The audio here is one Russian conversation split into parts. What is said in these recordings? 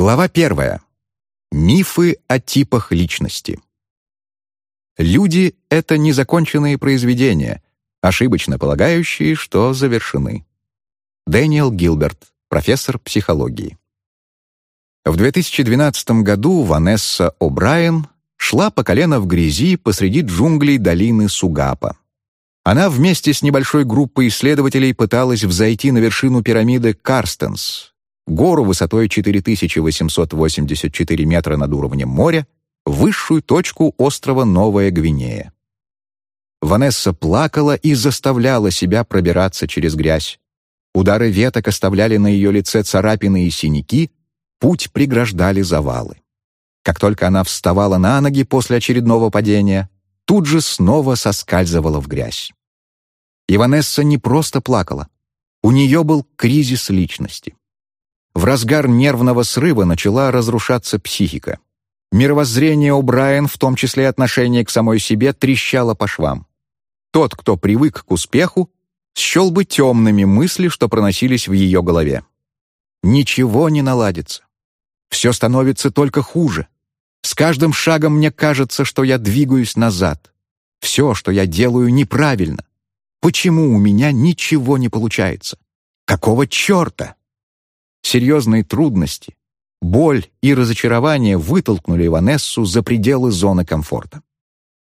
Глава первая. Мифы о типах личности. Люди — это незаконченные произведения, ошибочно полагающие, что завершены. Дэниел Гилберт, профессор психологии. В 2012 году Ванесса О'Брайен шла по колено в грязи посреди джунглей долины Сугапа. Она вместе с небольшой группой исследователей пыталась взойти на вершину пирамиды Карстенс, гору высотой 4884 метра над уровнем моря, высшую точку острова Новая Гвинея. Ванесса плакала и заставляла себя пробираться через грязь. Удары веток оставляли на ее лице царапины и синяки, путь преграждали завалы. Как только она вставала на ноги после очередного падения, тут же снова соскальзывала в грязь. И Ванесса не просто плакала. У нее был кризис личности. В разгар нервного срыва начала разрушаться психика. Мировоззрение у Брайан, в том числе отношение к самой себе, трещало по швам. Тот, кто привык к успеху, счел бы темными мысли, что проносились в ее голове. Ничего не наладится. Все становится только хуже. С каждым шагом мне кажется, что я двигаюсь назад. Все, что я делаю, неправильно. Почему у меня ничего не получается? Какого черта? Серьезные трудности, боль и разочарование вытолкнули Ванессу за пределы зоны комфорта.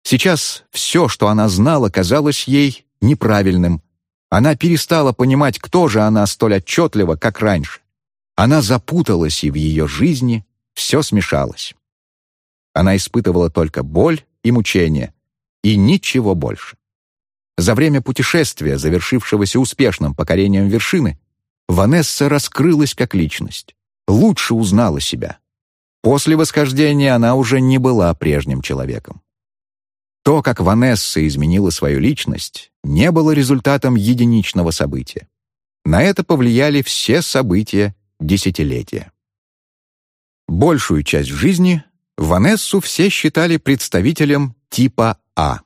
Сейчас все, что она знала, казалось ей неправильным. Она перестала понимать, кто же она столь отчетливо, как раньше. Она запуталась, и в ее жизни все смешалось. Она испытывала только боль и мучение, и ничего больше. За время путешествия, завершившегося успешным покорением вершины, Ванесса раскрылась как личность, лучше узнала себя. После восхождения она уже не была прежним человеком. То, как Ванесса изменила свою личность, не было результатом единичного события. На это повлияли все события десятилетия. Большую часть жизни Ванессу все считали представителем типа А.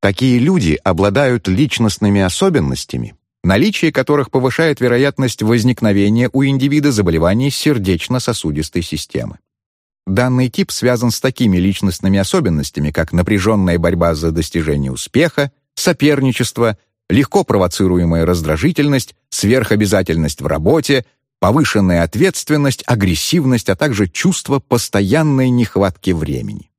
Такие люди обладают личностными особенностями, наличие которых повышает вероятность возникновения у индивида заболеваний сердечно-сосудистой системы. Данный тип связан с такими личностными особенностями, как напряженная борьба за достижение успеха, соперничество, легко провоцируемая раздражительность, сверхобязательность в работе, повышенная ответственность, агрессивность, а также чувство постоянной нехватки времени.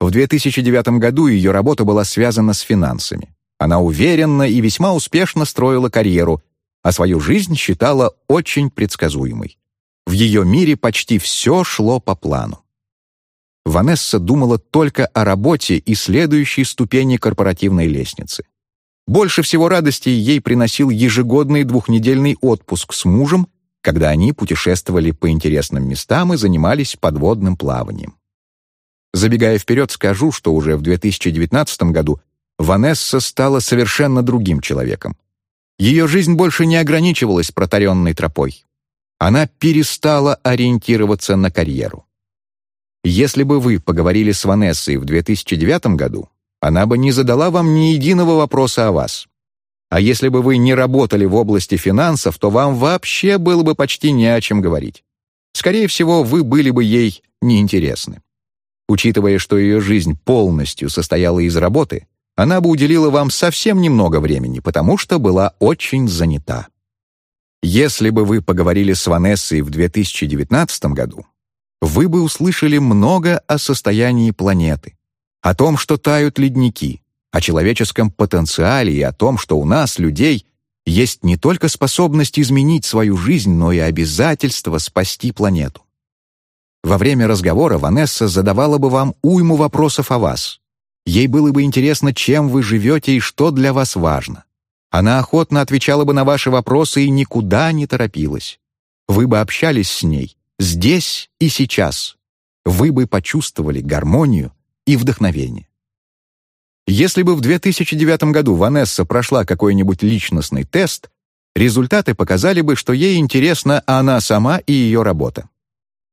В 2009 году ее работа была связана с финансами. Она уверенно и весьма успешно строила карьеру, а свою жизнь считала очень предсказуемой. В ее мире почти все шло по плану. Ванесса думала только о работе и следующей ступени корпоративной лестницы. Больше всего радости ей приносил ежегодный двухнедельный отпуск с мужем, когда они путешествовали по интересным местам и занимались подводным плаванием. Забегая вперед, скажу, что уже в 2019 году Ванесса стала совершенно другим человеком. Ее жизнь больше не ограничивалась протаренной тропой. Она перестала ориентироваться на карьеру. Если бы вы поговорили с Ванессой в 2009 году, она бы не задала вам ни единого вопроса о вас. А если бы вы не работали в области финансов, то вам вообще было бы почти не о чем говорить. Скорее всего, вы были бы ей неинтересны. Учитывая, что ее жизнь полностью состояла из работы, она бы уделила вам совсем немного времени, потому что была очень занята. Если бы вы поговорили с Ванессой в 2019 году, вы бы услышали много о состоянии планеты, о том, что тают ледники, о человеческом потенциале и о том, что у нас, людей, есть не только способность изменить свою жизнь, но и обязательство спасти планету. Во время разговора Ванесса задавала бы вам уйму вопросов о вас, Ей было бы интересно, чем вы живете и что для вас важно. Она охотно отвечала бы на ваши вопросы и никуда не торопилась. Вы бы общались с ней здесь и сейчас. Вы бы почувствовали гармонию и вдохновение. Если бы в 2009 году Ванесса прошла какой-нибудь личностный тест, результаты показали бы, что ей интересна она сама и ее работа.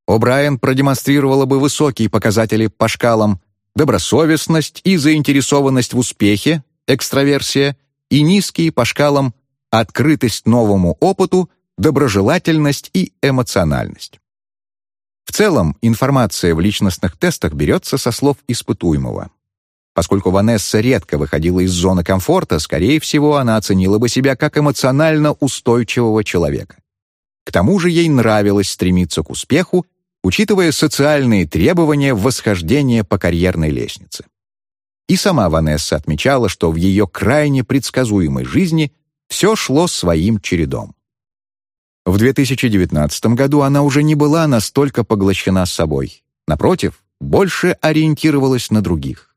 О'Брайен продемонстрировала бы высокие показатели по шкалам добросовестность и заинтересованность в успехе, экстраверсия, и низкие по шкалам открытость новому опыту, доброжелательность и эмоциональность. В целом, информация в личностных тестах берется со слов испытуемого. Поскольку Ванесса редко выходила из зоны комфорта, скорее всего, она оценила бы себя как эмоционально устойчивого человека. К тому же ей нравилось стремиться к успеху, учитывая социальные требования восхождения по карьерной лестнице. И сама Ванесса отмечала, что в ее крайне предсказуемой жизни все шло своим чередом. В 2019 году она уже не была настолько поглощена собой. Напротив, больше ориентировалась на других.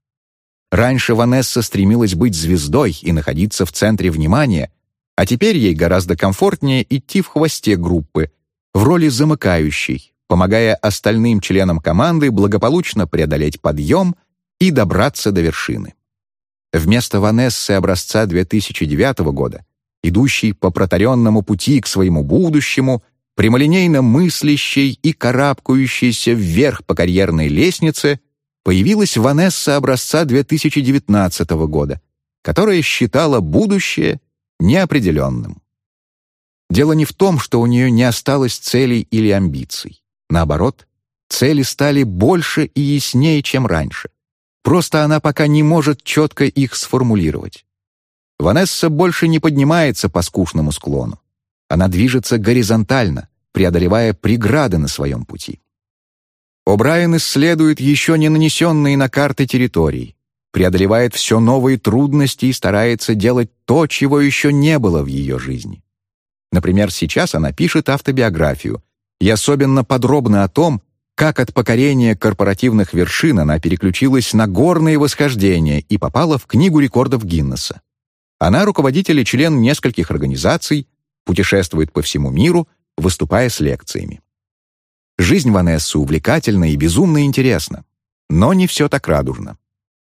Раньше Ванесса стремилась быть звездой и находиться в центре внимания, а теперь ей гораздо комфортнее идти в хвосте группы, в роли замыкающей, помогая остальным членам команды благополучно преодолеть подъем и добраться до вершины. Вместо Ванессы образца 2009 года идущий по протаренному пути к своему будущему, прямолинейно мыслящей и карабкающейся вверх по карьерной лестнице, появилась Ванесса образца 2019 года, которая считала будущее неопределенным. Дело не в том, что у нее не осталось целей или амбиций. Наоборот, цели стали больше и яснее, чем раньше. Просто она пока не может четко их сформулировать. Ванесса больше не поднимается по скучному склону. Она движется горизонтально, преодолевая преграды на своем пути. О'Брайен исследует еще не нанесенные на карты территории, преодолевает все новые трудности и старается делать то, чего еще не было в ее жизни. Например, сейчас она пишет автобиографию, и особенно подробно о том, как от покорения корпоративных вершин она переключилась на горные восхождения и попала в Книгу рекордов Гиннесса. Она руководитель и член нескольких организаций, путешествует по всему миру, выступая с лекциями. Жизнь Ванессы увлекательна и безумно интересна, но не все так радужно.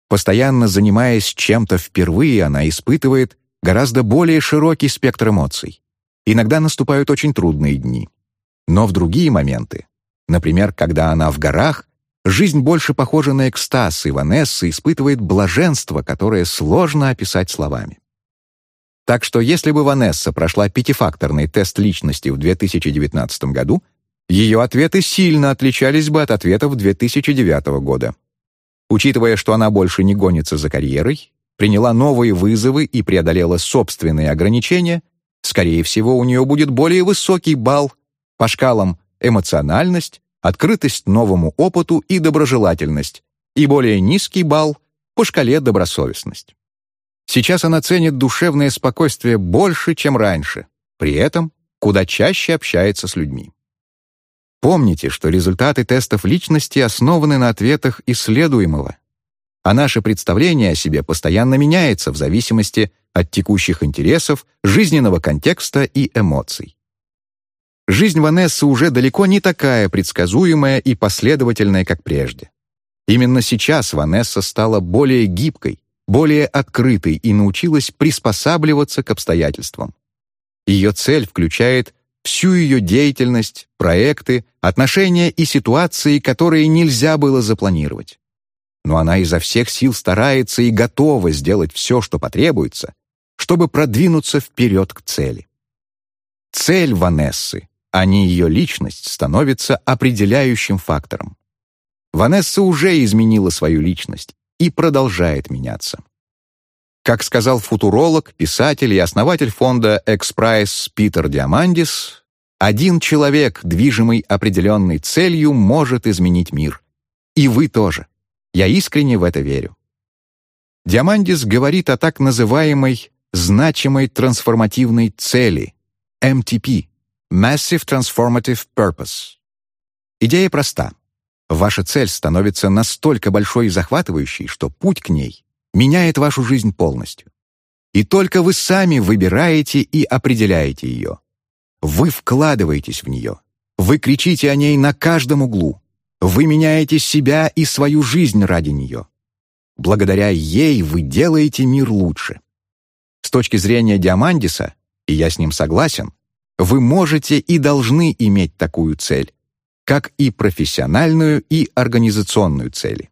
Постоянно занимаясь чем-то впервые, она испытывает гораздо более широкий спектр эмоций. Иногда наступают очень трудные дни. Но в другие моменты, например, когда она в горах, жизнь больше похожа на экстаз, и Ванесса испытывает блаженство, которое сложно описать словами. Так что если бы Ванесса прошла пятифакторный тест личности в 2019 году, ее ответы сильно отличались бы от ответов 2009 года. Учитывая, что она больше не гонится за карьерой, приняла новые вызовы и преодолела собственные ограничения, скорее всего, у нее будет более высокий балл по шкалам эмоциональность, открытость новому опыту и доброжелательность, и более низкий балл по шкале добросовестность. Сейчас она ценит душевное спокойствие больше, чем раньше, при этом куда чаще общается с людьми. Помните, что результаты тестов личности основаны на ответах исследуемого, а наше представление о себе постоянно меняется в зависимости от текущих интересов, жизненного контекста и эмоций. Жизнь Ванессы уже далеко не такая предсказуемая и последовательная, как прежде. Именно сейчас Ванесса стала более гибкой, более открытой и научилась приспосабливаться к обстоятельствам. Ее цель включает всю ее деятельность, проекты, отношения и ситуации, которые нельзя было запланировать. Но она изо всех сил старается и готова сделать все, что потребуется, чтобы продвинуться вперед к цели. Цель Ванессы, а не ее личность, становится определяющим фактором. Ванесса уже изменила свою личность, и продолжает меняться. Как сказал футуролог, писатель и основатель фонда «Экспрайс» Питер Диамандис, один человек, движимый определенной целью, может изменить мир. И вы тоже. Я искренне в это верю. Диамандис говорит о так называемой значимой трансформативной цели – MTP – Massive Transformative Purpose. Идея проста. Ваша цель становится настолько большой и захватывающей, что путь к ней меняет вашу жизнь полностью. И только вы сами выбираете и определяете ее. Вы вкладываетесь в нее. Вы кричите о ней на каждом углу. Вы меняете себя и свою жизнь ради нее. Благодаря ей вы делаете мир лучше. С точки зрения Диамандиса, и я с ним согласен, вы можете и должны иметь такую цель, как и профессиональную и организационную цели.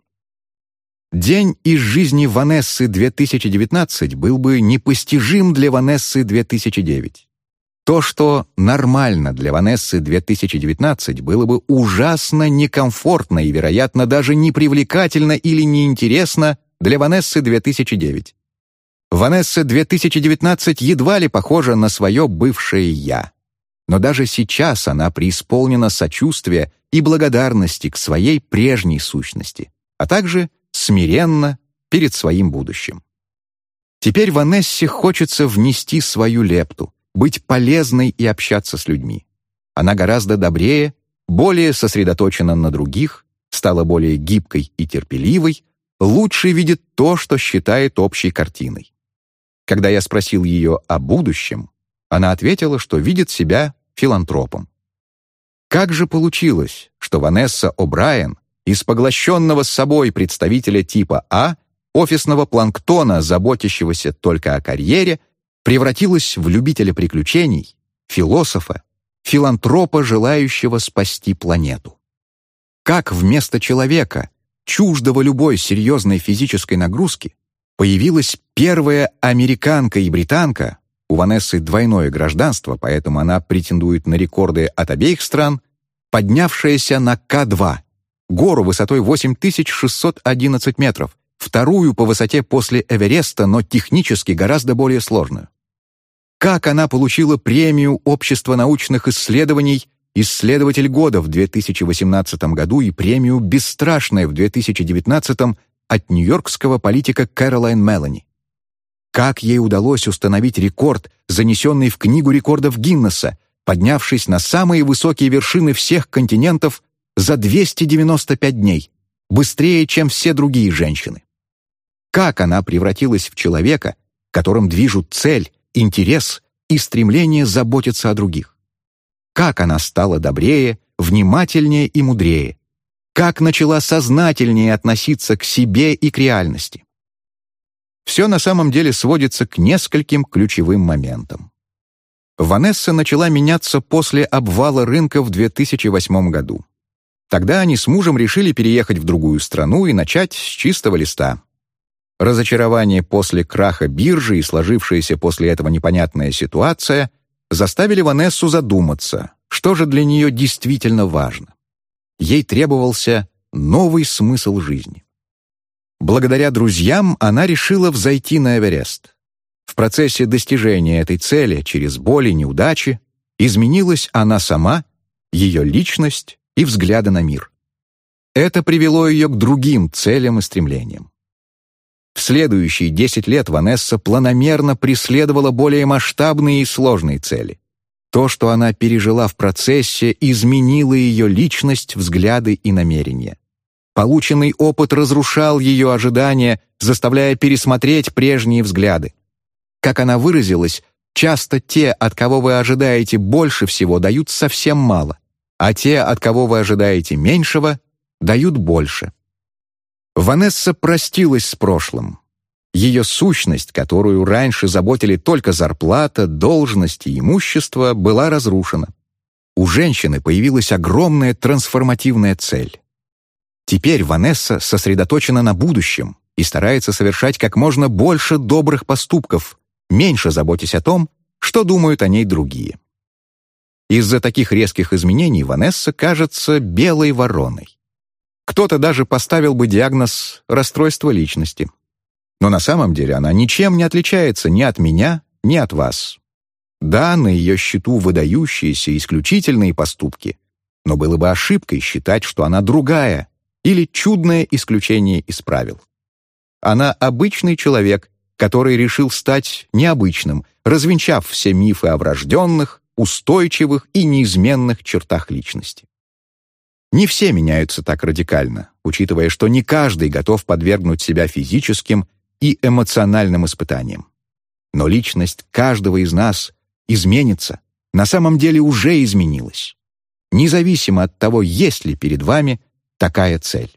День из жизни Ванессы 2019 был бы непостижим для Ванессы 2009. То, что нормально для Ванессы 2019, было бы ужасно некомфортно и, вероятно, даже непривлекательно или неинтересно для Ванессы 2009. Ванесса 2019 едва ли похожа на свое бывшее «я». Но даже сейчас она преисполнена сочувствия и благодарности к своей прежней сущности, а также смиренно перед своим будущим. Теперь Ванессе хочется внести свою лепту, быть полезной и общаться с людьми. Она гораздо добрее, более сосредоточена на других, стала более гибкой и терпеливой, лучше видит то, что считает общей картиной. Когда я спросил ее о будущем, она ответила, что видит себя филантропом. Как же получилось, что Ванесса О'Брайен из поглощенного с собой представителя типа А, офисного планктона, заботящегося только о карьере, превратилась в любителя приключений, философа, филантропа, желающего спасти планету. Как вместо человека, чуждого любой серьезной физической нагрузки, появилась первая американка и британка, у Ванессы двойное гражданство, поэтому она претендует на рекорды от обеих стран, поднявшаяся на К-2, гору высотой 8611 метров, вторую по высоте после Эвереста, но технически гораздо более сложную как она получила премию Общества научных исследований «Исследователь года» в 2018 году и премию «Бесстрашная» в 2019 от нью-йоркского политика Кэролайн Мелани. Как ей удалось установить рекорд, занесенный в Книгу рекордов Гиннесса, поднявшись на самые высокие вершины всех континентов за 295 дней, быстрее, чем все другие женщины? Как она превратилась в человека, которым движут цель, интерес и стремление заботиться о других. Как она стала добрее, внимательнее и мудрее. Как начала сознательнее относиться к себе и к реальности. Все на самом деле сводится к нескольким ключевым моментам. Ванесса начала меняться после обвала рынка в 2008 году. Тогда они с мужем решили переехать в другую страну и начать с чистого листа. Разочарование после краха биржи и сложившаяся после этого непонятная ситуация заставили Ванессу задуматься, что же для нее действительно важно. Ей требовался новый смысл жизни. Благодаря друзьям она решила взойти на Эверест. В процессе достижения этой цели через боли и неудачи изменилась она сама, ее личность и взгляды на мир. Это привело ее к другим целям и стремлениям. В следующие 10 лет Ванесса планомерно преследовала более масштабные и сложные цели. То, что она пережила в процессе, изменило ее личность, взгляды и намерения. Полученный опыт разрушал ее ожидания, заставляя пересмотреть прежние взгляды. Как она выразилась, часто те, от кого вы ожидаете больше всего, дают совсем мало, а те, от кого вы ожидаете меньшего, дают больше. Ванесса простилась с прошлым. Ее сущность, которую раньше заботили только зарплата, должность и имущество, была разрушена. У женщины появилась огромная трансформативная цель. Теперь Ванесса сосредоточена на будущем и старается совершать как можно больше добрых поступков, меньше заботясь о том, что думают о ней другие. Из-за таких резких изменений Ванесса кажется белой вороной. Кто-то даже поставил бы диагноз «расстройство личности». Но на самом деле она ничем не отличается ни от меня, ни от вас. Да, на ее счету выдающиеся исключительные поступки, но было бы ошибкой считать, что она другая или чудное исключение из правил. Она обычный человек, который решил стать необычным, развенчав все мифы о врожденных, устойчивых и неизменных чертах личности. Не все меняются так радикально, учитывая, что не каждый готов подвергнуть себя физическим и эмоциональным испытаниям. Но личность каждого из нас изменится, на самом деле уже изменилась, независимо от того, есть ли перед вами такая цель.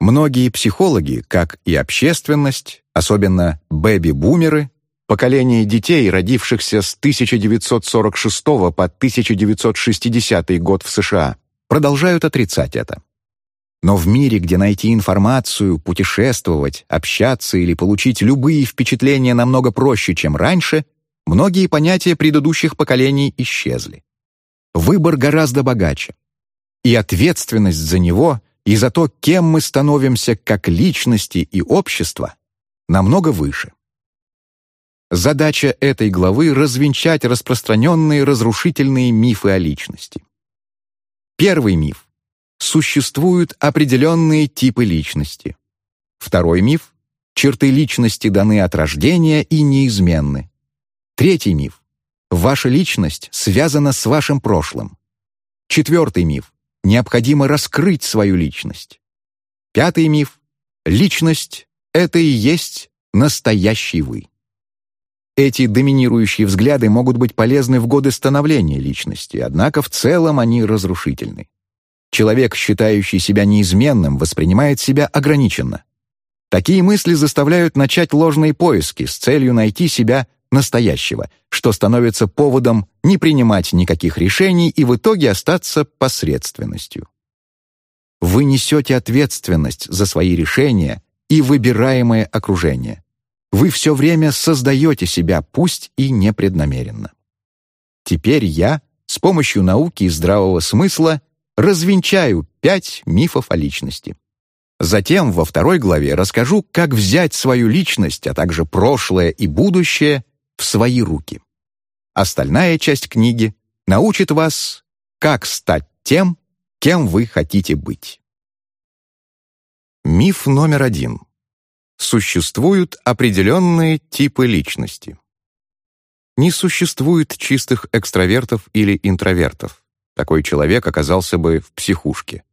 Многие психологи, как и общественность, особенно бэби-бумеры, поколение детей, родившихся с 1946 по 1960 год в США, продолжают отрицать это. Но в мире, где найти информацию, путешествовать, общаться или получить любые впечатления намного проще, чем раньше, многие понятия предыдущих поколений исчезли. Выбор гораздо богаче. И ответственность за него и за то, кем мы становимся как личности и общество, намного выше. Задача этой главы — развенчать распространенные разрушительные мифы о личности. Первый миф. Существуют определенные типы личности. Второй миф. Черты личности даны от рождения и неизменны. Третий миф. Ваша личность связана с вашим прошлым. Четвертый миф. Необходимо раскрыть свою личность. Пятый миф. Личность — это и есть настоящий вы. Эти доминирующие взгляды могут быть полезны в годы становления личности, однако в целом они разрушительны. Человек, считающий себя неизменным, воспринимает себя ограниченно. Такие мысли заставляют начать ложные поиски с целью найти себя настоящего, что становится поводом не принимать никаких решений и в итоге остаться посредственностью. Вы несете ответственность за свои решения и выбираемое окружение. Вы все время создаете себя, пусть и непреднамеренно. Теперь я, с помощью науки и здравого смысла, развенчаю пять мифов о личности. Затем во второй главе расскажу, как взять свою личность, а также прошлое и будущее в свои руки. Остальная часть книги научит вас, как стать тем, кем вы хотите быть. Миф номер один. Существуют определенные типы личности. Не существует чистых экстравертов или интровертов. Такой человек оказался бы в психушке.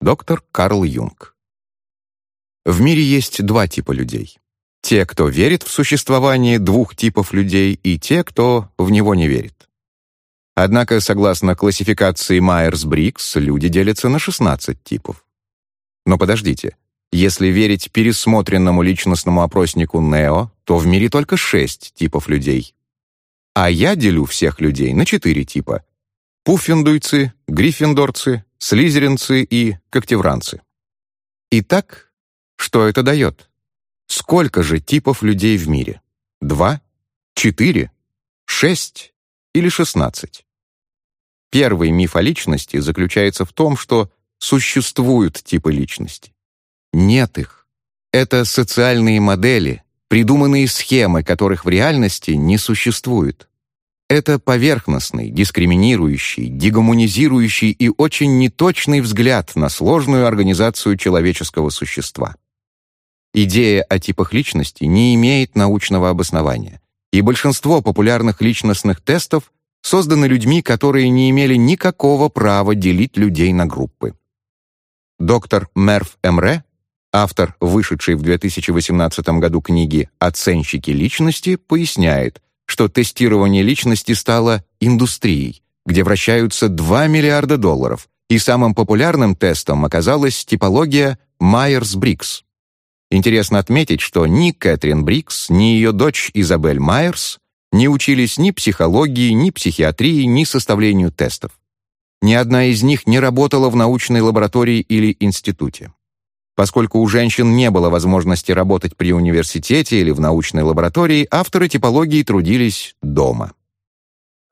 Доктор Карл Юнг. В мире есть два типа людей. Те, кто верит в существование двух типов людей, и те, кто в него не верит. Однако, согласно классификации Майерс-Брикс, люди делятся на 16 типов. Но подождите, если верить пересмотренному личностному опроснику НЕО, то в мире только 6 типов людей. А я делю всех людей на 4 типа. Пуффиндуйцы, гриффиндорцы, слизеринцы и когтевранцы. Итак, что это дает? Сколько же типов людей в мире? Два? Четыре? Шесть? Или шестнадцать? Первый миф о личности заключается в том, что существуют типы личности. Нет их. Это социальные модели, придуманные схемы, которых в реальности не существует. Это поверхностный, дискриминирующий, дегуманизирующий и очень неточный взгляд на сложную организацию человеческого существа. Идея о типах личности не имеет научного обоснования, и большинство популярных личностных тестов созданы людьми, которые не имели никакого права делить людей на группы. Доктор Мерф Эмре, автор вышедшей в 2018 году книги «Оценщики личности», поясняет, что тестирование личности стало индустрией, где вращаются 2 миллиарда долларов, и самым популярным тестом оказалась типология Майерс-Брикс. Интересно отметить, что ни Кэтрин Брикс, ни ее дочь Изабель Майерс не учились ни психологии, ни психиатрии, ни составлению тестов. Ни одна из них не работала в научной лаборатории или институте. Поскольку у женщин не было возможности работать при университете или в научной лаборатории, авторы типологии трудились дома.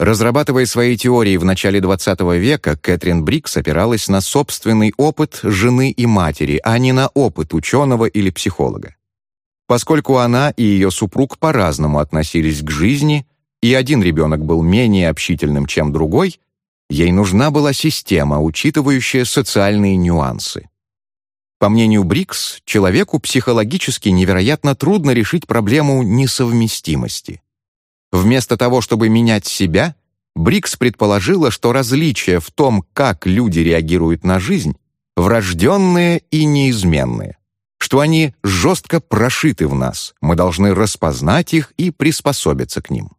Разрабатывая свои теории в начале XX века, Кэтрин Брикс опиралась на собственный опыт жены и матери, а не на опыт ученого или психолога. Поскольку она и ее супруг по-разному относились к жизни, и один ребенок был менее общительным, чем другой, ей нужна была система, учитывающая социальные нюансы. По мнению Брикс, человеку психологически невероятно трудно решить проблему несовместимости. Вместо того, чтобы менять себя, Брикс предположила, что различия в том, как люди реагируют на жизнь, врожденные и неизменные, что они жестко прошиты в нас, мы должны распознать их и приспособиться к ним.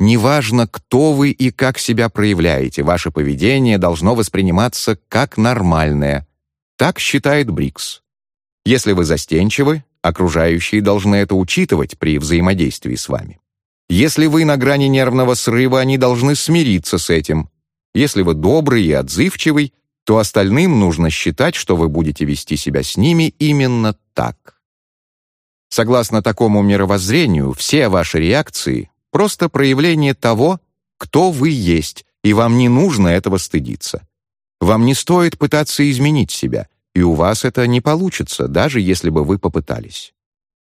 Неважно, кто вы и как себя проявляете, ваше поведение должно восприниматься как нормальное. Так считает Брикс. Если вы застенчивы, окружающие должны это учитывать при взаимодействии с вами. Если вы на грани нервного срыва, они должны смириться с этим. Если вы добрый и отзывчивый, то остальным нужно считать, что вы будете вести себя с ними именно так. Согласно такому мировоззрению, все ваши реакции просто проявление того, кто вы есть, и вам не нужно этого стыдиться. Вам не стоит пытаться изменить себя, и у вас это не получится, даже если бы вы попытались.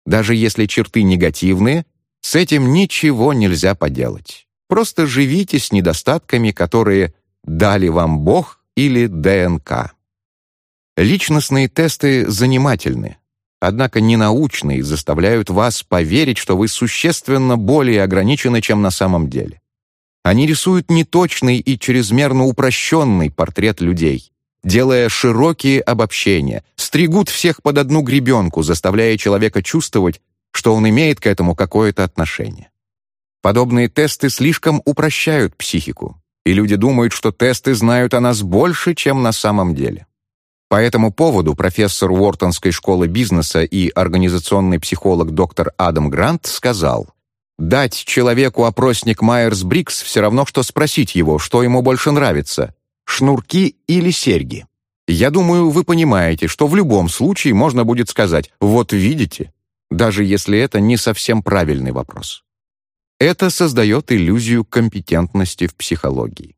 Даже если черты негативные, с этим ничего нельзя поделать. Просто живите с недостатками, которые дали вам Бог или ДНК. Личностные тесты занимательны, однако ненаучные заставляют вас поверить, что вы существенно более ограничены, чем на самом деле. Они рисуют неточный и чрезмерно упрощенный портрет людей, делая широкие обобщения, стригут всех под одну гребенку, заставляя человека чувствовать, что он имеет к этому какое-то отношение. Подобные тесты слишком упрощают психику, и люди думают, что тесты знают о нас больше, чем на самом деле. По этому поводу профессор Уортонской школы бизнеса и организационный психолог доктор Адам Грант сказал, «Дать человеку опросник Майерс-Брикс все равно, что спросить его, что ему больше нравится – шнурки или серьги. Я думаю, вы понимаете, что в любом случае можно будет сказать «вот видите», даже если это не совсем правильный вопрос. Это создает иллюзию компетентности в психологии.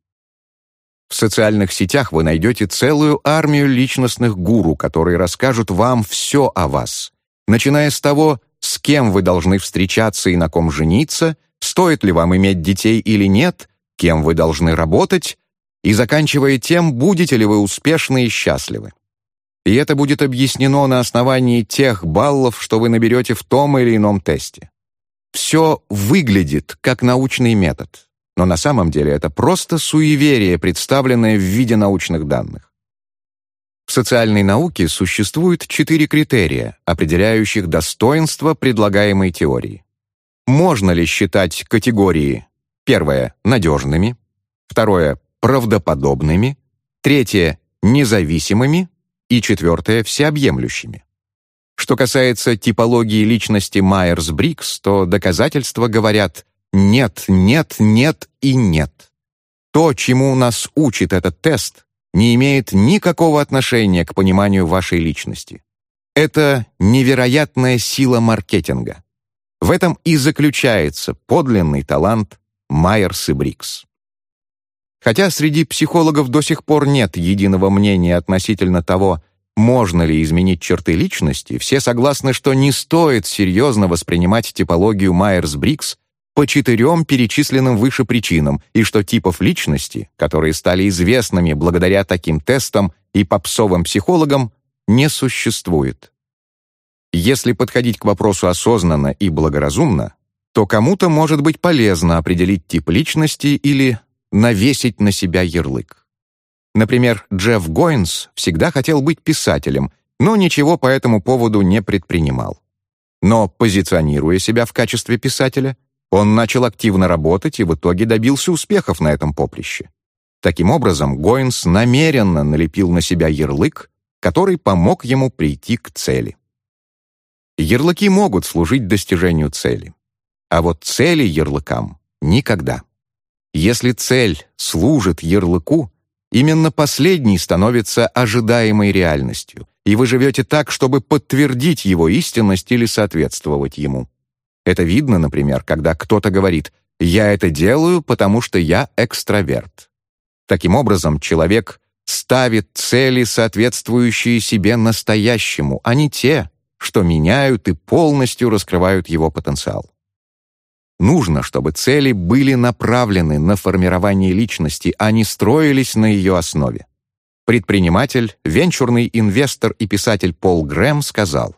В социальных сетях вы найдете целую армию личностных гуру, которые расскажут вам все о вас, начиная с того, с кем вы должны встречаться и на ком жениться, стоит ли вам иметь детей или нет, кем вы должны работать, и заканчивая тем, будете ли вы успешны и счастливы. И это будет объяснено на основании тех баллов, что вы наберете в том или ином тесте. Все выглядит как научный метод но на самом деле это просто суеверие, представленное в виде научных данных. В социальной науке существует четыре критерия, определяющих достоинство предлагаемой теории. Можно ли считать категории первое – надежными, второе – правдоподобными, третье – независимыми и четвертое – всеобъемлющими. Что касается типологии личности Майерс-Брикс, то доказательства говорят нет, нет, нет и нет. То, чему нас учит этот тест, не имеет никакого отношения к пониманию вашей личности. Это невероятная сила маркетинга. В этом и заключается подлинный талант Майерс и Брикс. Хотя среди психологов до сих пор нет единого мнения относительно того, можно ли изменить черты личности, все согласны, что не стоит серьезно воспринимать типологию Майерс-Брикс по четырем перечисленным выше причинам, и что типов личности, которые стали известными благодаря таким тестам и попсовым психологам, не существует. Если подходить к вопросу осознанно и благоразумно, то кому-то может быть полезно определить тип личности или навесить на себя ярлык. Например, Джефф Гойнс всегда хотел быть писателем, но ничего по этому поводу не предпринимал. Но, позиционируя себя в качестве писателя, он начал активно работать и в итоге добился успехов на этом поприще. Таким образом, Гоинс намеренно налепил на себя ярлык, который помог ему прийти к цели. Ярлыки могут служить достижению цели, а вот цели ярлыкам — никогда. Если цель служит ярлыку, именно последний становится ожидаемой реальностью, и вы живете так, чтобы подтвердить его истинность или соответствовать ему. Это видно, например, когда кто-то говорит «я это делаю, потому что я экстраверт». Таким образом, человек ставит цели, соответствующие себе настоящему, а не те, что меняют и полностью раскрывают его потенциал. Нужно, чтобы цели были направлены на формирование личности, а не строились на ее основе. Предприниматель, венчурный инвестор и писатель Пол Грэм сказал,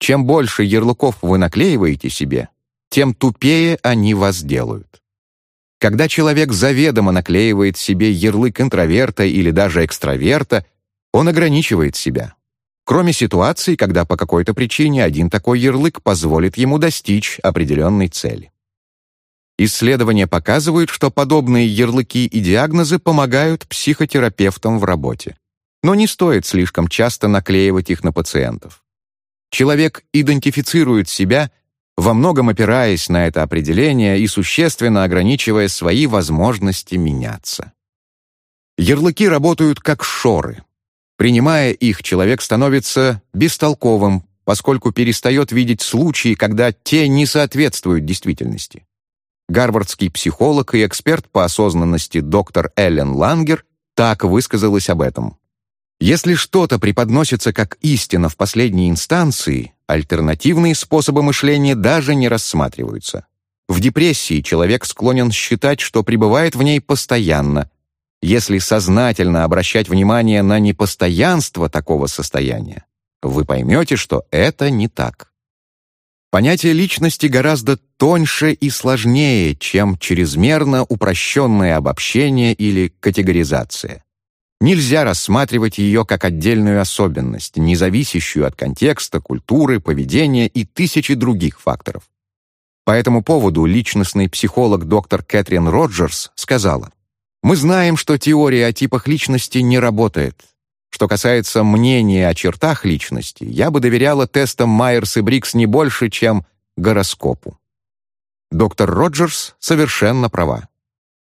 чем больше ярлыков вы наклеиваете себе, тем тупее они вас делают. Когда человек заведомо наклеивает себе ярлык интроверта или даже экстраверта, он ограничивает себя. Кроме ситуации, когда по какой-то причине один такой ярлык позволит ему достичь определенной цели. Исследования показывают, что подобные ярлыки и диагнозы помогают психотерапевтам в работе. Но не стоит слишком часто наклеивать их на пациентов. Человек идентифицирует себя, во многом опираясь на это определение и существенно ограничивая свои возможности меняться. Ярлыки работают как шоры. Принимая их, человек становится бестолковым, поскольку перестает видеть случаи, когда те не соответствуют действительности. Гарвардский психолог и эксперт по осознанности доктор Эллен Лангер так высказалась об этом. Если что-то преподносится как истина в последней инстанции, альтернативные способы мышления даже не рассматриваются. В депрессии человек склонен считать, что пребывает в ней постоянно. Если сознательно обращать внимание на непостоянство такого состояния, вы поймете, что это не так. Понятие личности гораздо тоньше и сложнее, чем чрезмерно упрощенное обобщение или категоризация. Нельзя рассматривать ее как отдельную особенность, не зависящую от контекста, культуры, поведения и тысячи других факторов. По этому поводу личностный психолог доктор Кэтрин Роджерс сказала, «Мы знаем, что теория о типах личности не работает, что касается мнения о чертах личности, я бы доверяла тестам Майерс и Брикс не больше, чем гороскопу. Доктор Роджерс совершенно права.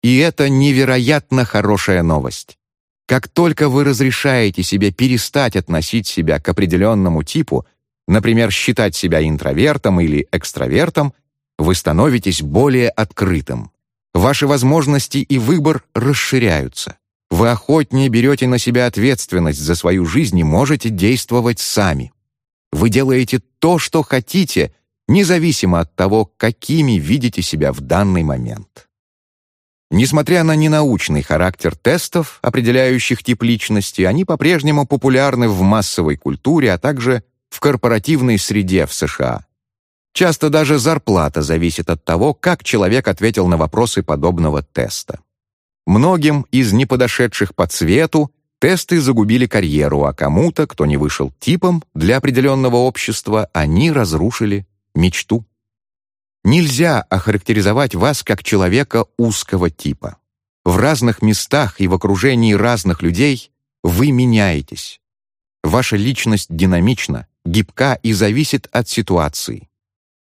И это невероятно хорошая новость. Как только вы разрешаете себе перестать относить себя к определенному типу, например, считать себя интровертом или экстравертом, вы становитесь более открытым. Ваши возможности и выбор расширяются. Вы охотнее берете на себя ответственность за свою жизнь и можете действовать сами. Вы делаете то, что хотите, независимо от того, какими видите себя в данный момент. Несмотря на ненаучный характер тестов, определяющих тип личности, они по-прежнему популярны в массовой культуре, а также в корпоративной среде в США. Часто даже зарплата зависит от того, как человек ответил на вопросы подобного теста. Многим из неподошедших по цвету тесты загубили карьеру, а кому-то, кто не вышел типом для определенного общества, они разрушили мечту. Нельзя охарактеризовать вас как человека узкого типа. В разных местах и в окружении разных людей вы меняетесь. Ваша личность динамична, гибка и зависит от ситуации.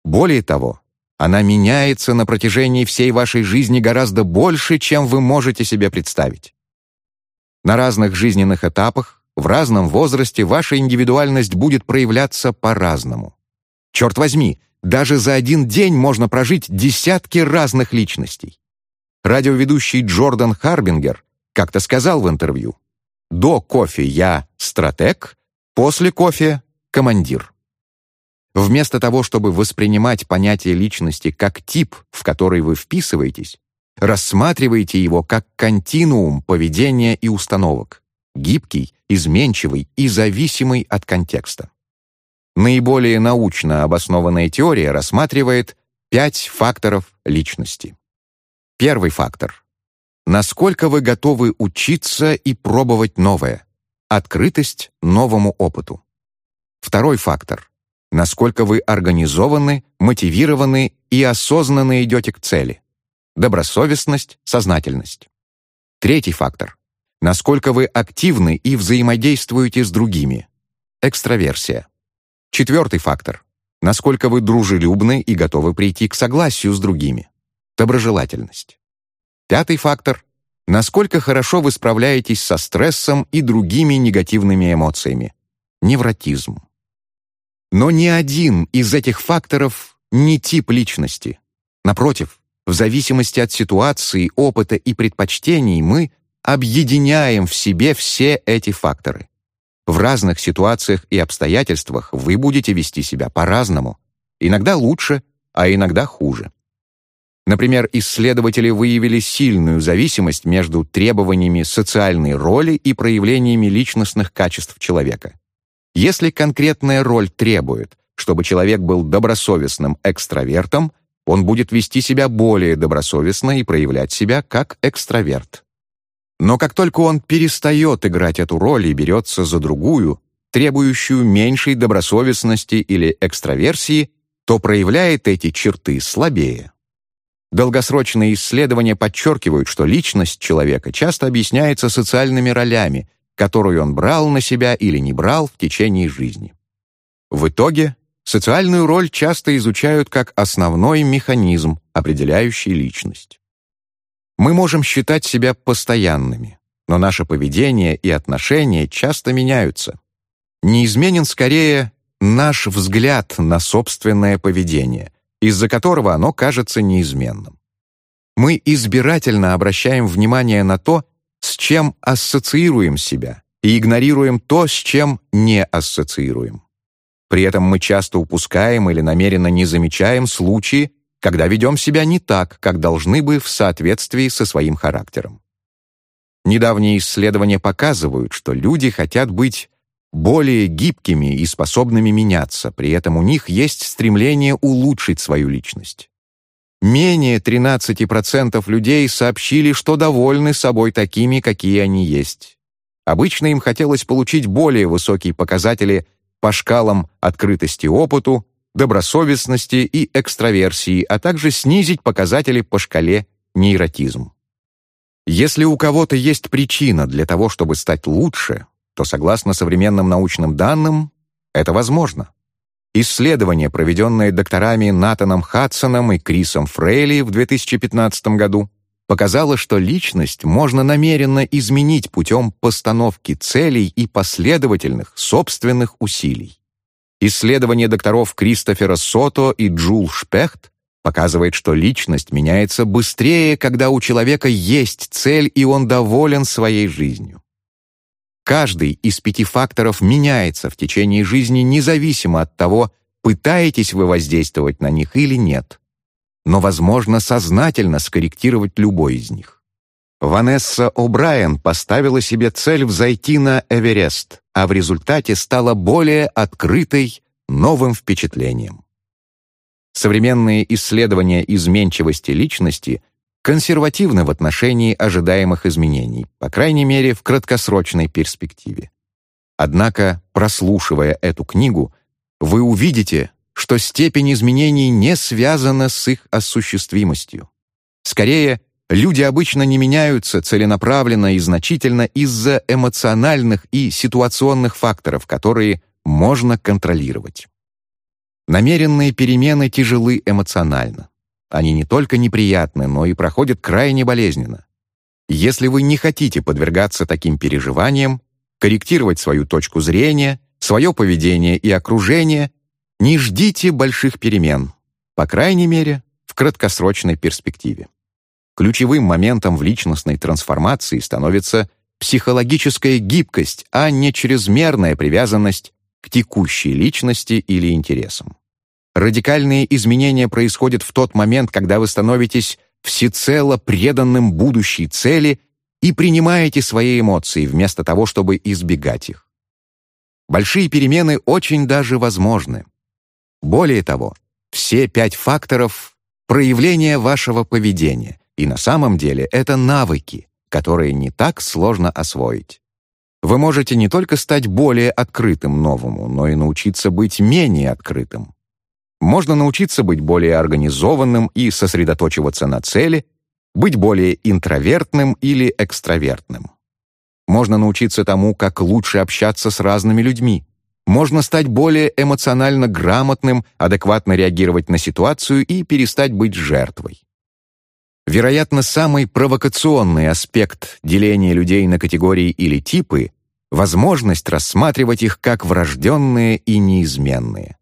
Более того, она меняется на протяжении всей вашей жизни гораздо больше, чем вы можете себе представить. На разных жизненных этапах, в разном возрасте ваша индивидуальность будет проявляться по-разному. Черт возьми, даже за один день можно прожить десятки разных личностей. Радиоведущий Джордан Харбингер как-то сказал в интервью, «До кофе я стратег, после кофе — командир». Вместо того, чтобы воспринимать понятие личности как тип, в который вы вписываетесь, рассматривайте его как континуум поведения и установок, гибкий, изменчивый и зависимый от контекста. Наиболее научно обоснованная теория рассматривает пять факторов личности. Первый фактор. Насколько вы готовы учиться и пробовать новое. Открытость новому опыту. Второй фактор насколько вы организованы, мотивированы и осознанно идете к цели. Добросовестность, сознательность. Третий фактор. Насколько вы активны и взаимодействуете с другими. Экстраверсия. Четвертый фактор. Насколько вы дружелюбны и готовы прийти к согласию с другими. Доброжелательность. Пятый фактор. Насколько хорошо вы справляетесь со стрессом и другими негативными эмоциями. Невротизм. Но ни один из этих факторов не тип личности. Напротив, в зависимости от ситуации, опыта и предпочтений мы объединяем в себе все эти факторы. В разных ситуациях и обстоятельствах вы будете вести себя по-разному, иногда лучше, а иногда хуже. Например, исследователи выявили сильную зависимость между требованиями социальной роли и проявлениями личностных качеств человека. Если конкретная роль требует, чтобы человек был добросовестным экстравертом, он будет вести себя более добросовестно и проявлять себя как экстраверт. Но как только он перестает играть эту роль и берется за другую, требующую меньшей добросовестности или экстраверсии, то проявляет эти черты слабее. Долгосрочные исследования подчеркивают, что личность человека часто объясняется социальными ролями, которую он брал на себя или не брал в течение жизни. В итоге социальную роль часто изучают как основной механизм, определяющий личность. Мы можем считать себя постоянными, но наше поведение и отношения часто меняются. Неизменен скорее наш взгляд на собственное поведение, из-за которого оно кажется неизменным. Мы избирательно обращаем внимание на то, с чем ассоциируем себя, и игнорируем то, с чем не ассоциируем. При этом мы часто упускаем или намеренно не замечаем случаи, когда ведем себя не так, как должны бы в соответствии со своим характером. Недавние исследования показывают, что люди хотят быть более гибкими и способными меняться, при этом у них есть стремление улучшить свою личность. Менее 13% людей сообщили, что довольны собой такими, какие они есть. Обычно им хотелось получить более высокие показатели по шкалам открытости опыту, добросовестности и экстраверсии, а также снизить показатели по шкале нейротизм. Если у кого-то есть причина для того, чтобы стать лучше, то, согласно современным научным данным, это возможно. Исследование, проведенное докторами Натаном Хадсоном и Крисом Фрейли в 2015 году, показало, что личность можно намеренно изменить путем постановки целей и последовательных собственных усилий. Исследование докторов Кристофера Сото и Джул Шпехт показывает, что личность меняется быстрее, когда у человека есть цель и он доволен своей жизнью. Каждый из пяти факторов меняется в течение жизни независимо от того, пытаетесь вы воздействовать на них или нет. Но возможно сознательно скорректировать любой из них. Ванесса О'Брайен поставила себе цель взойти на Эверест, а в результате стала более открытой новым впечатлением. Современные исследования изменчивости личности консервативны в отношении ожидаемых изменений, по крайней мере, в краткосрочной перспективе. Однако, прослушивая эту книгу, вы увидите, что степень изменений не связана с их осуществимостью. Скорее, Люди обычно не меняются целенаправленно и значительно из-за эмоциональных и ситуационных факторов, которые можно контролировать. Намеренные перемены тяжелы эмоционально. Они не только неприятны, но и проходят крайне болезненно. Если вы не хотите подвергаться таким переживаниям, корректировать свою точку зрения, свое поведение и окружение, не ждите больших перемен, по крайней мере, в краткосрочной перспективе. Ключевым моментом в личностной трансформации становится психологическая гибкость, а не чрезмерная привязанность к текущей личности или интересам. Радикальные изменения происходят в тот момент, когда вы становитесь всецело преданным будущей цели и принимаете свои эмоции вместо того, чтобы избегать их. Большие перемены очень даже возможны. Более того, все пять факторов — проявления вашего поведения, и на самом деле это навыки, которые не так сложно освоить. Вы можете не только стать более открытым новому, но и научиться быть менее открытым. Можно научиться быть более организованным и сосредоточиваться на цели, быть более интровертным или экстравертным. Можно научиться тому, как лучше общаться с разными людьми. Можно стать более эмоционально грамотным, адекватно реагировать на ситуацию и перестать быть жертвой. Вероятно, самый провокационный аспект деления людей на категории или типы — возможность рассматривать их как врожденные и неизменные.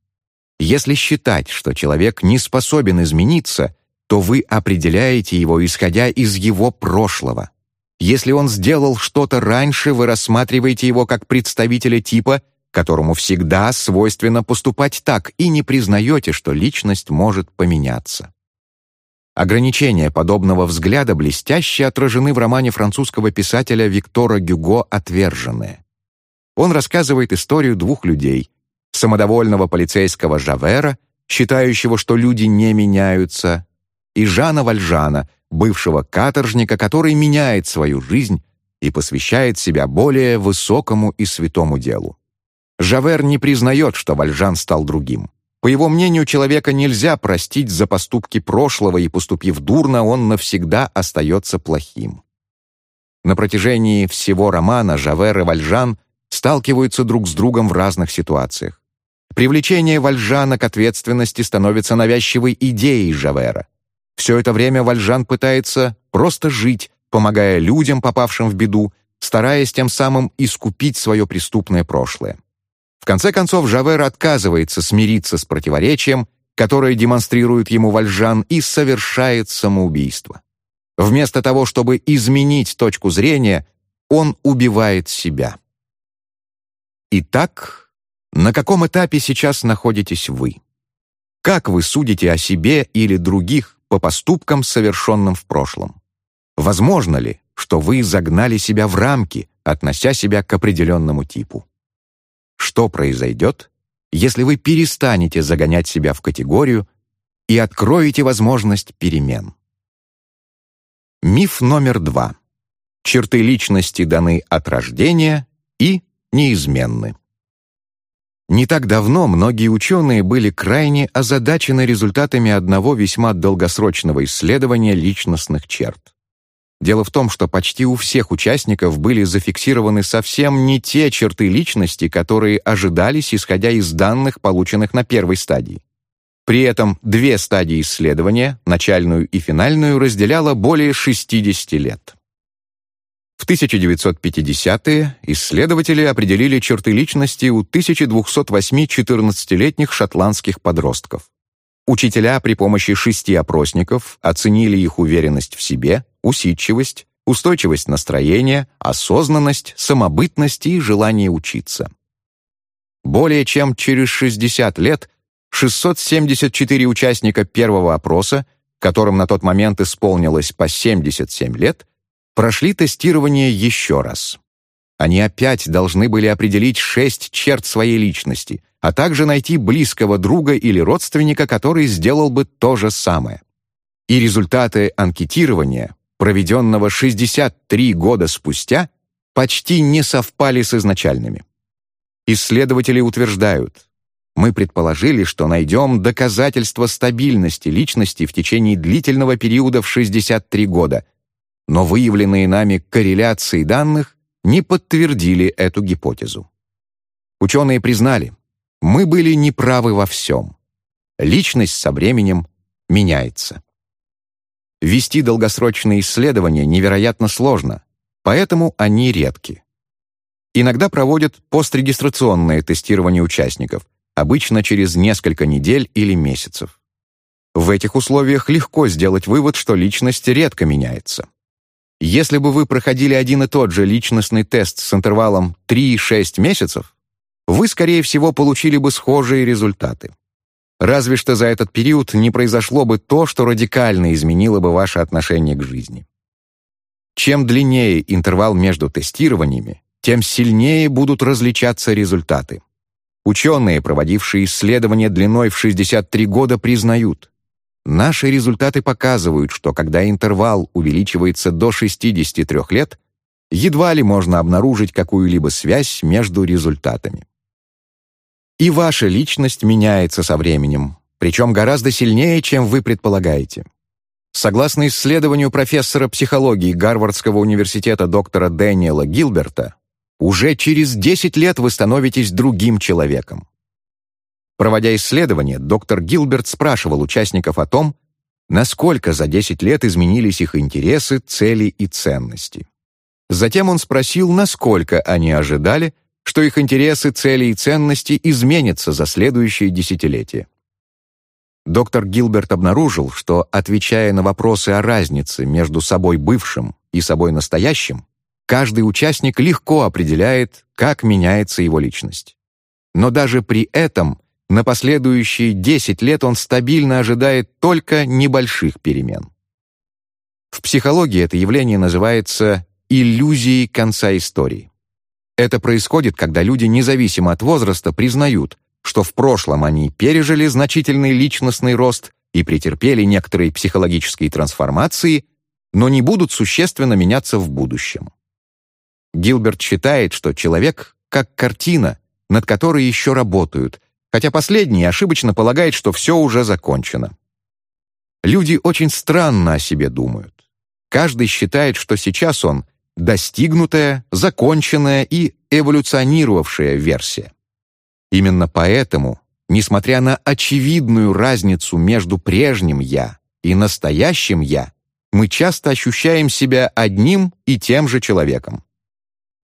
Если считать, что человек не способен измениться, то вы определяете его, исходя из его прошлого. Если он сделал что-то раньше, вы рассматриваете его как представителя типа, которому всегда свойственно поступать так, и не признаете, что личность может поменяться. Ограничения подобного взгляда блестяще отражены в романе французского писателя Виктора Гюго «Отверженные». Он рассказывает историю двух людей — самодовольного полицейского Жавера, считающего, что люди не меняются, и Жана Вальжана, бывшего каторжника, который меняет свою жизнь и посвящает себя более высокому и святому делу. Жавер не признает, что Вальжан стал другим. По его мнению, человека нельзя простить за поступки прошлого, и, поступив дурно, он навсегда остается плохим. На протяжении всего романа Жавер и Вальжан сталкиваются друг с другом в разных ситуациях. Привлечение Вальжана к ответственности становится навязчивой идеей Жавера. Все это время Вальжан пытается просто жить, помогая людям, попавшим в беду, стараясь тем самым искупить свое преступное прошлое. В конце концов, Жавер отказывается смириться с противоречием, которое демонстрирует ему Вальжан, и совершает самоубийство. Вместо того, чтобы изменить точку зрения, он убивает себя. Итак, на каком этапе сейчас находитесь вы? Как вы судите о себе или других по поступкам, совершенным в прошлом? Возможно ли, что вы загнали себя в рамки, относя себя к определенному типу? Что произойдет, если вы перестанете загонять себя в категорию и откроете возможность перемен? Миф номер два. Черты личности даны от рождения и неизменны. Не так давно многие ученые были крайне озадачены результатами одного весьма долгосрочного исследования личностных черт. Дело в том, что почти у всех участников были зафиксированы совсем не те черты личности, которые ожидались, исходя из данных, полученных на первой стадии. При этом две стадии исследования, начальную и финальную, разделяло более 60 лет. В 1950-е исследователи определили черты личности у 1208 14-летних шотландских подростков. Учителя при помощи шести опросников оценили их уверенность в себе, усидчивость, устойчивость настроения, осознанность, самобытность и желание учиться. Более чем через 60 лет 674 участника первого опроса, которым на тот момент исполнилось по 77 лет, прошли тестирование еще раз. Они опять должны были определить шесть черт своей личности, а также найти близкого друга или родственника, который сделал бы то же самое. И результаты анкетирования, проведенного 63 года спустя, почти не совпали с изначальными. Исследователи утверждают, мы предположили, что найдем доказательства стабильности личности в течение длительного периода в 63 года, но выявленные нами корреляции данных не подтвердили эту гипотезу. Ученые признали, мы были неправы во всем. Личность со временем меняется. Вести долгосрочные исследования невероятно сложно, поэтому они редки. Иногда проводят пострегистрационное тестирование участников, обычно через несколько недель или месяцев. В этих условиях легко сделать вывод, что личность редко меняется. Если бы вы проходили один и тот же личностный тест с интервалом 3-6 месяцев, вы, скорее всего, получили бы схожие результаты. Разве что за этот период не произошло бы то, что радикально изменило бы ваше отношение к жизни. Чем длиннее интервал между тестированиями, тем сильнее будут различаться результаты. Ученые, проводившие исследования длиной в 63 года, признают, наши результаты показывают, что когда интервал увеличивается до 63 лет, едва ли можно обнаружить какую-либо связь между результатами. И ваша личность меняется со временем, причем гораздо сильнее, чем вы предполагаете. Согласно исследованию профессора психологии Гарвардского университета доктора Дэниела Гилберта, уже через 10 лет вы становитесь другим человеком. Проводя исследование, доктор Гилберт спрашивал участников о том, насколько за 10 лет изменились их интересы, цели и ценности. Затем он спросил, насколько они ожидали, что их интересы, цели и ценности изменятся за следующие десятилетия. Доктор Гилберт обнаружил, что, отвечая на вопросы о разнице между собой бывшим и собой настоящим, каждый участник легко определяет, как меняется его личность. Но даже при этом на последующие 10 лет он стабильно ожидает только небольших перемен. В психологии это явление называется иллюзией конца истории. Это происходит, когда люди независимо от возраста признают, что в прошлом они пережили значительный личностный рост и претерпели некоторые психологические трансформации, но не будут существенно меняться в будущем. Гилберт считает, что человек как картина, над которой еще работают, хотя последний ошибочно полагает, что все уже закончено. Люди очень странно о себе думают. Каждый считает, что сейчас он — достигнутая, законченная и эволюционировавшая версия. Именно поэтому, несмотря на очевидную разницу между прежним «я» и настоящим «я», мы часто ощущаем себя одним и тем же человеком.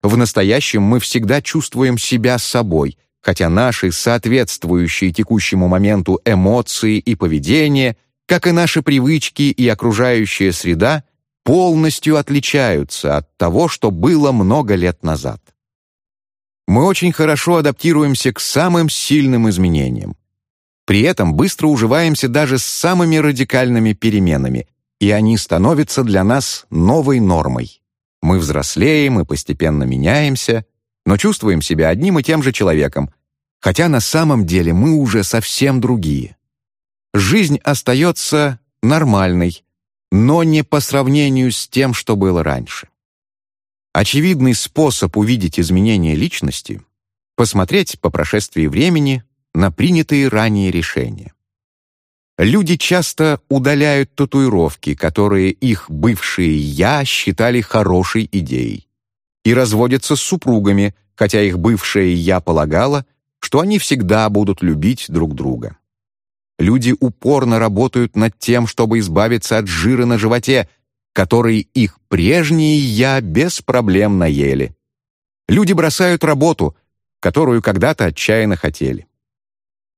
В настоящем мы всегда чувствуем себя собой, хотя наши соответствующие текущему моменту эмоции и поведение, как и наши привычки и окружающая среда, полностью отличаются от того, что было много лет назад. Мы очень хорошо адаптируемся к самым сильным изменениям. При этом быстро уживаемся даже с самыми радикальными переменами, и они становятся для нас новой нормой. Мы взрослеем и постепенно меняемся, но чувствуем себя одним и тем же человеком, хотя на самом деле мы уже совсем другие. Жизнь остается нормальной, но не по сравнению с тем, что было раньше. Очевидный способ увидеть изменения личности — посмотреть по прошествии времени на принятые ранее решения. Люди часто удаляют татуировки, которые их бывшие «я» считали хорошей идеей, и разводятся с супругами, хотя их бывшее «я» полагало, что они всегда будут любить друг друга. Люди упорно работают над тем, чтобы избавиться от жира на животе, который их прежние «я» без проблем наели. Люди бросают работу, которую когда-то отчаянно хотели.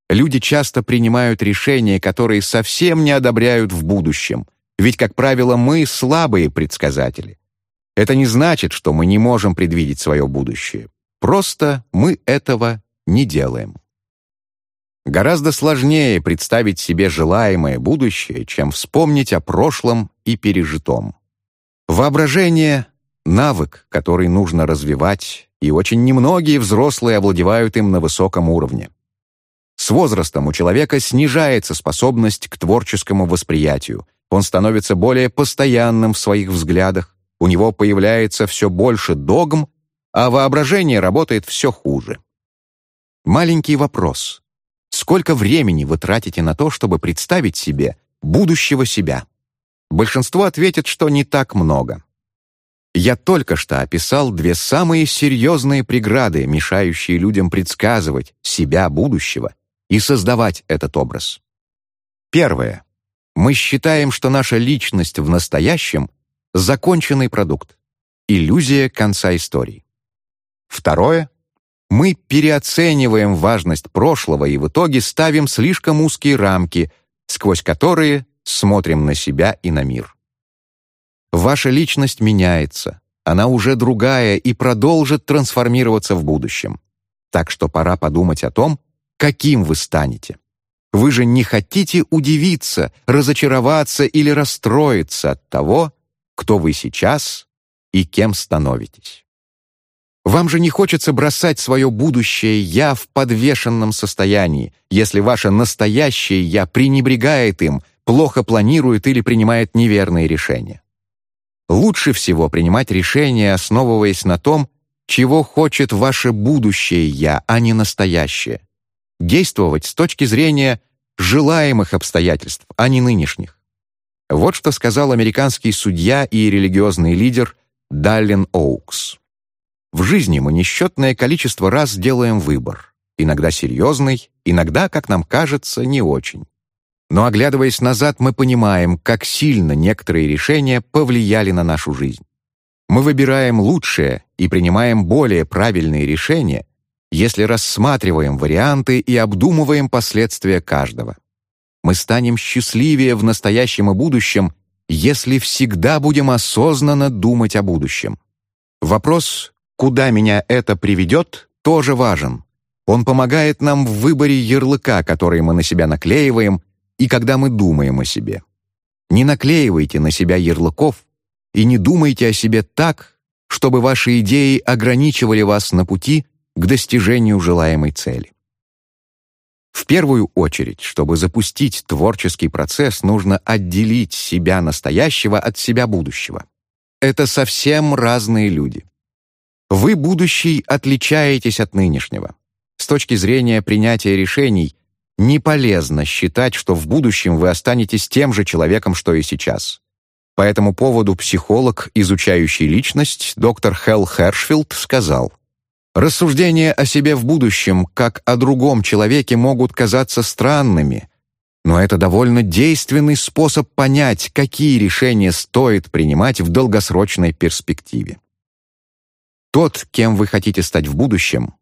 Люди часто принимают решения, которые совсем не одобряют в будущем, ведь, как правило, мы слабые предсказатели. Это не значит, что мы не можем предвидеть свое будущее. Просто мы этого не делаем. Гораздо сложнее представить себе желаемое будущее, чем вспомнить о прошлом и пережитом. Воображение — навык, который нужно развивать, и очень немногие взрослые овладевают им на высоком уровне. С возрастом у человека снижается способность к творческому восприятию, он становится более постоянным в своих взглядах, у него появляется все больше догм, а воображение работает все хуже. Маленький вопрос. Сколько времени вы тратите на то, чтобы представить себе будущего себя? Большинство ответит, что не так много. Я только что описал две самые серьезные преграды, мешающие людям предсказывать себя будущего и создавать этот образ. Первое. Мы считаем, что наша личность в настоящем — законченный продукт, иллюзия конца истории. Второе. Мы переоцениваем важность прошлого и в итоге ставим слишком узкие рамки, сквозь которые смотрим на себя и на мир. Ваша личность меняется, она уже другая и продолжит трансформироваться в будущем. Так что пора подумать о том, каким вы станете. Вы же не хотите удивиться, разочароваться или расстроиться от того, кто вы сейчас и кем становитесь. Вам же не хочется бросать свое будущее «я» в подвешенном состоянии, если ваше настоящее «я» пренебрегает им, плохо планирует или принимает неверные решения. Лучше всего принимать решения, основываясь на том, чего хочет ваше будущее «я», а не настоящее действовать с точки зрения желаемых обстоятельств, а не нынешних. Вот что сказал американский судья и религиозный лидер Даллен Оукс. В жизни мы несчетное количество раз делаем выбор, иногда серьезный, иногда, как нам кажется, не очень. Но оглядываясь назад, мы понимаем, как сильно некоторые решения повлияли на нашу жизнь. Мы выбираем лучшее и принимаем более правильные решения, если рассматриваем варианты и обдумываем последствия каждого. Мы станем счастливее в настоящем и будущем, если всегда будем осознанно думать о будущем. Вопрос «куда меня это приведет?» тоже важен. Он помогает нам в выборе ярлыка, который мы на себя наклеиваем, и когда мы думаем о себе. Не наклеивайте на себя ярлыков и не думайте о себе так, чтобы ваши идеи ограничивали вас на пути к достижению желаемой цели. В первую очередь, чтобы запустить творческий процесс, нужно отделить себя настоящего от себя будущего. Это совсем разные люди. Вы, будущий, отличаетесь от нынешнего. С точки зрения принятия решений, не полезно считать, что в будущем вы останетесь тем же человеком, что и сейчас. По этому поводу психолог, изучающий личность, доктор Хелл Хершфилд, сказал, Рассуждения о себе в будущем, как о другом человеке, могут казаться странными, но это довольно действенный способ понять, какие решения стоит принимать в долгосрочной перспективе. Тот, кем вы хотите стать в будущем,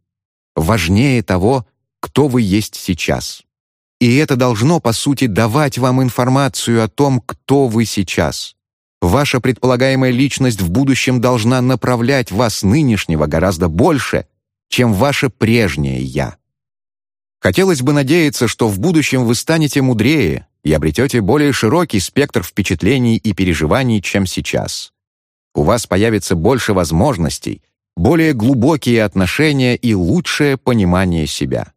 важнее того, кто вы есть сейчас. И это должно, по сути, давать вам информацию о том, кто вы сейчас. Ваша предполагаемая личность в будущем должна направлять вас нынешнего гораздо больше, чем ваше прежнее «я». Хотелось бы надеяться, что в будущем вы станете мудрее и обретете более широкий спектр впечатлений и переживаний, чем сейчас. У вас появится больше возможностей, более глубокие отношения и лучшее понимание себя.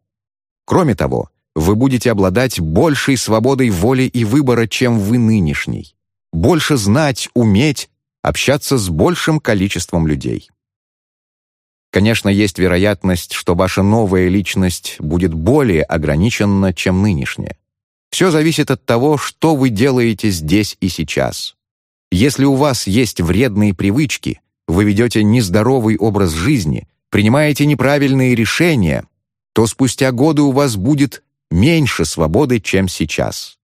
Кроме того, вы будете обладать большей свободой воли и выбора, чем вы нынешний. Больше знать, уметь, общаться с большим количеством людей. Конечно, есть вероятность, что ваша новая личность будет более ограничена, чем нынешняя. Все зависит от того, что вы делаете здесь и сейчас. Если у вас есть вредные привычки, вы ведете нездоровый образ жизни, принимаете неправильные решения, то спустя годы у вас будет меньше свободы, чем сейчас.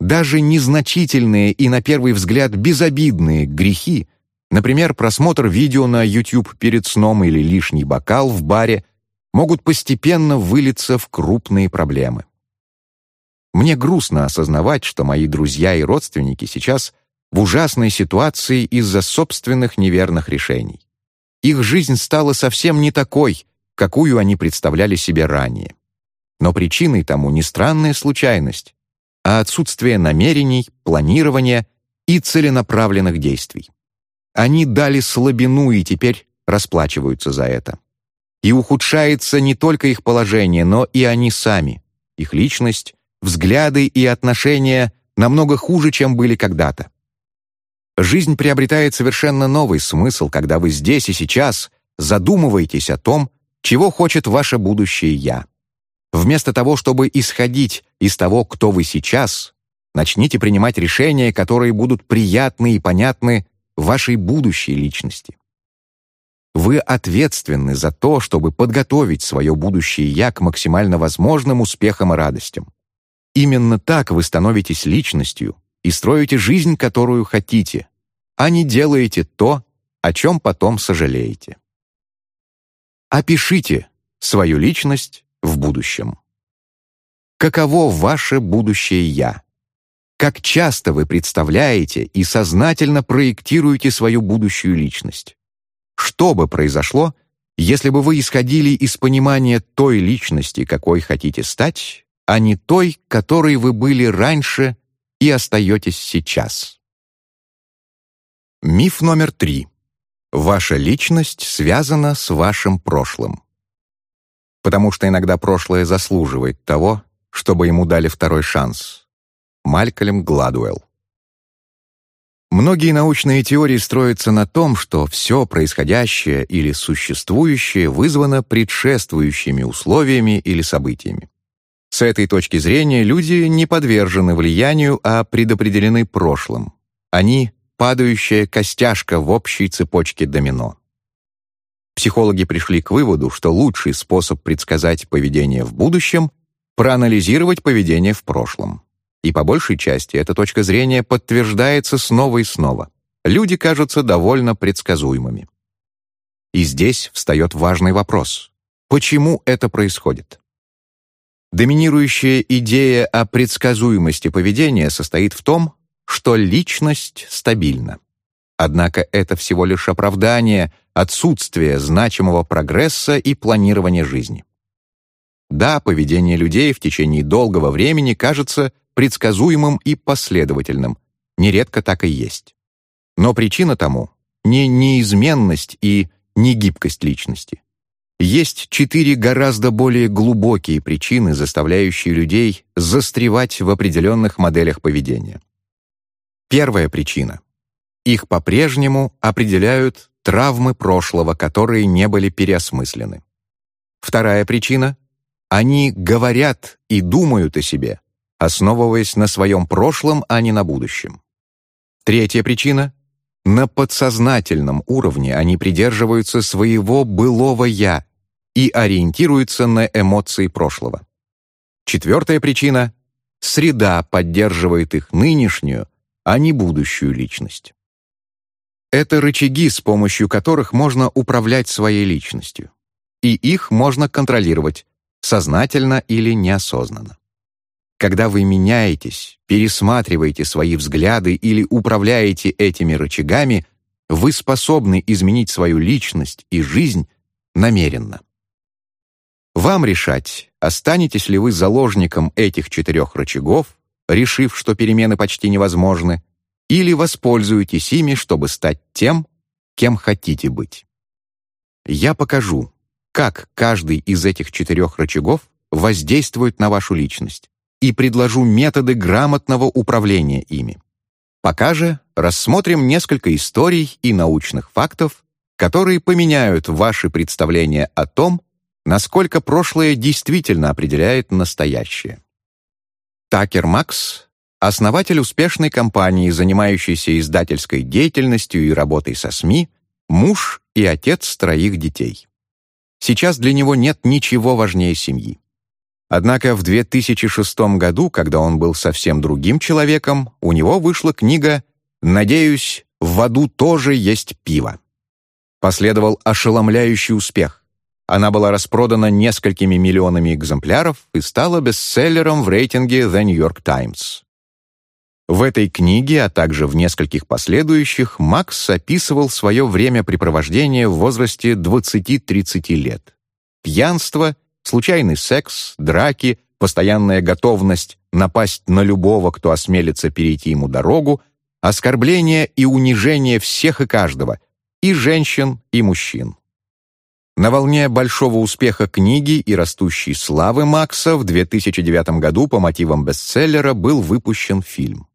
Даже незначительные и, на первый взгляд, безобидные грехи Например, просмотр видео на YouTube перед сном или лишний бокал в баре могут постепенно вылиться в крупные проблемы. Мне грустно осознавать, что мои друзья и родственники сейчас в ужасной ситуации из-за собственных неверных решений. Их жизнь стала совсем не такой, какую они представляли себе ранее. Но причиной тому не странная случайность, а отсутствие намерений, планирования и целенаправленных действий. Они дали слабину и теперь расплачиваются за это. И ухудшается не только их положение, но и они сами, их личность, взгляды и отношения намного хуже, чем были когда-то. Жизнь приобретает совершенно новый смысл, когда вы здесь и сейчас задумываетесь о том, чего хочет ваше будущее «я». Вместо того, чтобы исходить из того, кто вы сейчас, начните принимать решения, которые будут приятны и понятны вашей будущей личности. Вы ответственны за то, чтобы подготовить свое будущее «я» к максимально возможным успехам и радостям. Именно так вы становитесь личностью и строите жизнь, которую хотите, а не делаете то, о чем потом сожалеете. Опишите свою личность в будущем. Каково ваше будущее «я»? Как часто вы представляете и сознательно проектируете свою будущую личность? Что бы произошло, если бы вы исходили из понимания той личности, какой хотите стать, а не той, которой вы были раньше и остаетесь сейчас? Миф номер три. Ваша личность связана с вашим прошлым. Потому что иногда прошлое заслуживает того, чтобы ему дали второй шанс, Малькольм Гладуэлл. Многие научные теории строятся на том, что все происходящее или существующее вызвано предшествующими условиями или событиями. С этой точки зрения люди не подвержены влиянию, а предопределены прошлым. Они — падающая костяшка в общей цепочке домино. Психологи пришли к выводу, что лучший способ предсказать поведение в будущем — проанализировать поведение в прошлом. И по большей части эта точка зрения подтверждается снова и снова. Люди кажутся довольно предсказуемыми. И здесь встает важный вопрос. Почему это происходит? Доминирующая идея о предсказуемости поведения состоит в том, что личность стабильна. Однако это всего лишь оправдание отсутствия значимого прогресса и планирования жизни. Да, поведение людей в течение долгого времени кажется предсказуемым и последовательным. Нередко так и есть. Но причина тому не неизменность и негибкость личности. Есть четыре гораздо более глубокие причины, заставляющие людей застревать в определенных моделях поведения. Первая причина. Их по-прежнему определяют травмы прошлого, которые не были переосмыслены. Вторая причина. Они говорят и думают о себе, основываясь на своем прошлом, а не на будущем. Третья причина — на подсознательном уровне они придерживаются своего былого «я» и ориентируются на эмоции прошлого. Четвертая причина — среда поддерживает их нынешнюю, а не будущую личность. Это рычаги, с помощью которых можно управлять своей личностью. И их можно контролировать, сознательно или неосознанно. Когда вы меняетесь, пересматриваете свои взгляды или управляете этими рычагами, вы способны изменить свою личность и жизнь намеренно. Вам решать, останетесь ли вы заложником этих четырех рычагов, решив, что перемены почти невозможны, или воспользуетесь ими, чтобы стать тем, кем хотите быть. Я покажу, как каждый из этих четырех рычагов воздействует на вашу личность, и предложу методы грамотного управления ими. Пока же рассмотрим несколько историй и научных фактов, которые поменяют ваши представления о том, насколько прошлое действительно определяет настоящее. Такер Макс — основатель успешной компании, занимающейся издательской деятельностью и работой со СМИ, муж и отец троих детей. Сейчас для него нет ничего важнее семьи. Однако в 2006 году, когда он был совсем другим человеком, у него вышла книга «Надеюсь, в аду тоже есть пиво». Последовал ошеломляющий успех. Она была распродана несколькими миллионами экземпляров и стала бестселлером в рейтинге The New York Times. В этой книге, а также в нескольких последующих, Макс описывал свое времяпрепровождение в возрасте 20-30 лет. Пьянство, случайный секс, драки, постоянная готовность напасть на любого, кто осмелится перейти ему дорогу, оскорбление и унижение всех и каждого, и женщин, и мужчин. На волне большого успеха книги и растущей славы Макса в 2009 году по мотивам бестселлера был выпущен фильм.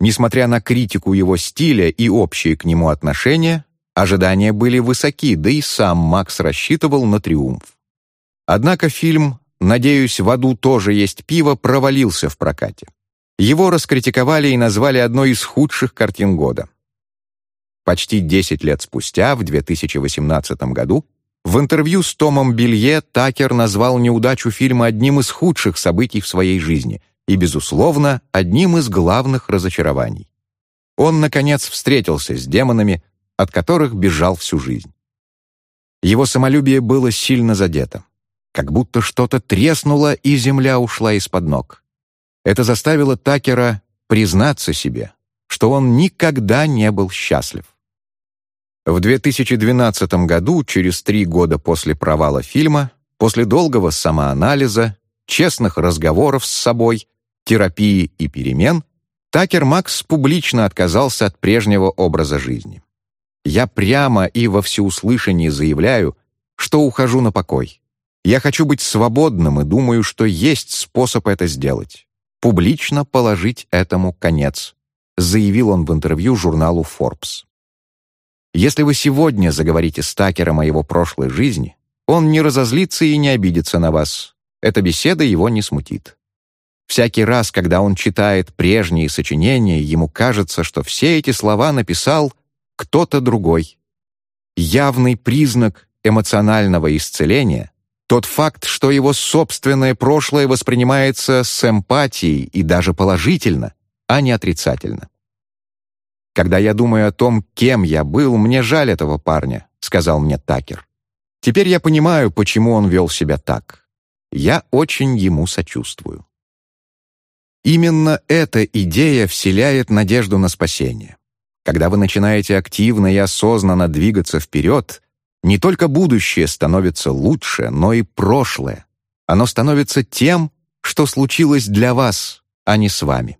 Несмотря на критику его стиля и общее к нему отношение, ожидания были высоки, да и сам Макс рассчитывал на триумф. Однако фильм «Надеюсь, в аду тоже есть пиво» провалился в прокате. Его раскритиковали и назвали одной из худших картин года. Почти 10 лет спустя, в 2018 году, в интервью с Томом Белье Такер назвал неудачу фильма одним из худших событий в своей жизни и, безусловно, одним из главных разочарований. Он, наконец, встретился с демонами, от которых бежал всю жизнь. Его самолюбие было сильно задето. Как будто что-то треснуло, и земля ушла из-под ног. Это заставило Такера признаться себе, что он никогда не был счастлив. В 2012 году, через три года после провала фильма, после долгого самоанализа, честных разговоров с собой, терапии и перемен, Такер Макс публично отказался от прежнего образа жизни. «Я прямо и во всеуслышание заявляю, что ухожу на покой. Я хочу быть свободным и думаю, что есть способ это сделать. Публично положить этому конец», заявил он в интервью журналу Forbes. Если вы сегодня заговорите с Такером о его прошлой жизни, он не разозлится и не обидится на вас. Эта беседа его не смутит. Всякий раз, когда он читает прежние сочинения, ему кажется, что все эти слова написал кто-то другой. Явный признак эмоционального исцеления — тот факт, что его собственное прошлое воспринимается с эмпатией и даже положительно, а не отрицательно. «Когда я думаю о том, кем я был, мне жаль этого парня», — сказал мне Такер. «Теперь я понимаю, почему он вел себя так. Я очень ему сочувствую». Именно эта идея вселяет надежду на спасение. Когда вы начинаете активно и осознанно двигаться вперед, не только будущее становится лучше, но и прошлое. Оно становится тем, что случилось для вас, а не с вами.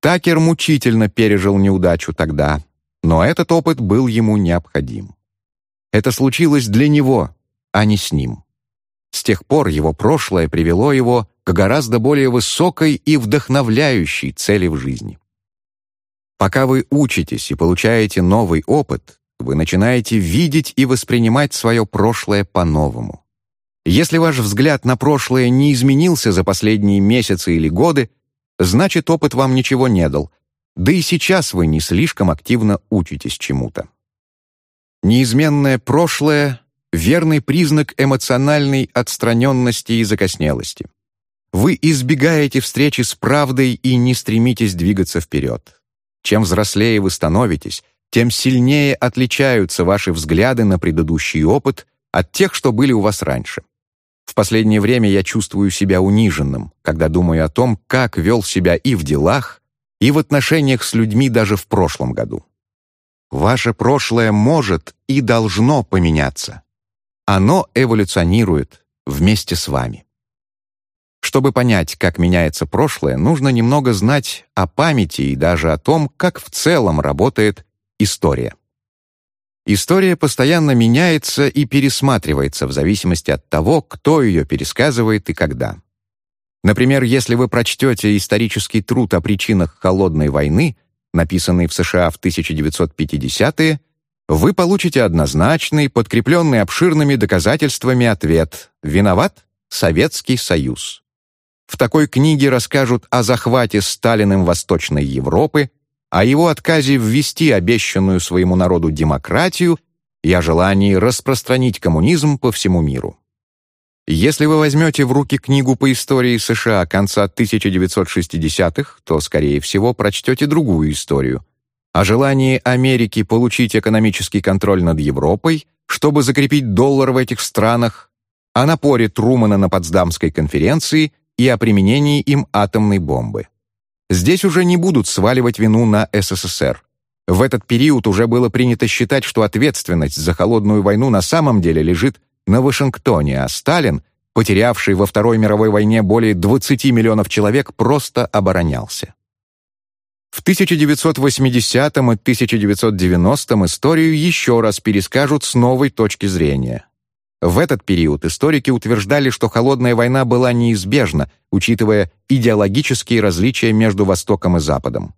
Такер мучительно пережил неудачу тогда, но этот опыт был ему необходим. Это случилось для него, а не с ним. С тех пор его прошлое привело его к гораздо более высокой и вдохновляющей цели в жизни. Пока вы учитесь и получаете новый опыт, вы начинаете видеть и воспринимать свое прошлое по-новому. Если ваш взгляд на прошлое не изменился за последние месяцы или годы, значит, опыт вам ничего не дал, да и сейчас вы не слишком активно учитесь чему-то. Неизменное прошлое — верный признак эмоциональной отстраненности и закоснелости. Вы избегаете встречи с правдой и не стремитесь двигаться вперед. Чем взрослее вы становитесь, тем сильнее отличаются ваши взгляды на предыдущий опыт от тех, что были у вас раньше. В последнее время я чувствую себя униженным, когда думаю о том, как вел себя и в делах, и в отношениях с людьми даже в прошлом году. Ваше прошлое может и должно поменяться. Оно эволюционирует вместе с вами. Чтобы понять, как меняется прошлое, нужно немного знать о памяти и даже о том, как в целом работает история. История постоянно меняется и пересматривается в зависимости от того, кто ее пересказывает и когда. Например, если вы прочтете исторический труд о причинах Холодной войны, написанный в США в 1950-е, вы получите однозначный, подкрепленный обширными доказательствами ответ «Виноват Советский Союз». В такой книге расскажут о захвате Сталиным Восточной Европы, о его отказе ввести обещанную своему народу демократию и о желании распространить коммунизм по всему миру. Если вы возьмете в руки книгу по истории США конца 1960-х, то, скорее всего, прочтете другую историю о желании Америки получить экономический контроль над Европой, чтобы закрепить доллар в этих странах, о напоре Трумана на Потсдамской конференции и о применении им атомной бомбы. Здесь уже не будут сваливать вину на СССР. В этот период уже было принято считать, что ответственность за холодную войну на самом деле лежит на Вашингтоне, а Сталин, потерявший во Второй мировой войне более 20 миллионов человек, просто оборонялся. В 1980 и 1990 историю еще раз перескажут с новой точки зрения. В этот период историки утверждали, что холодная война была неизбежна, учитывая идеологические различия между Востоком и Западом.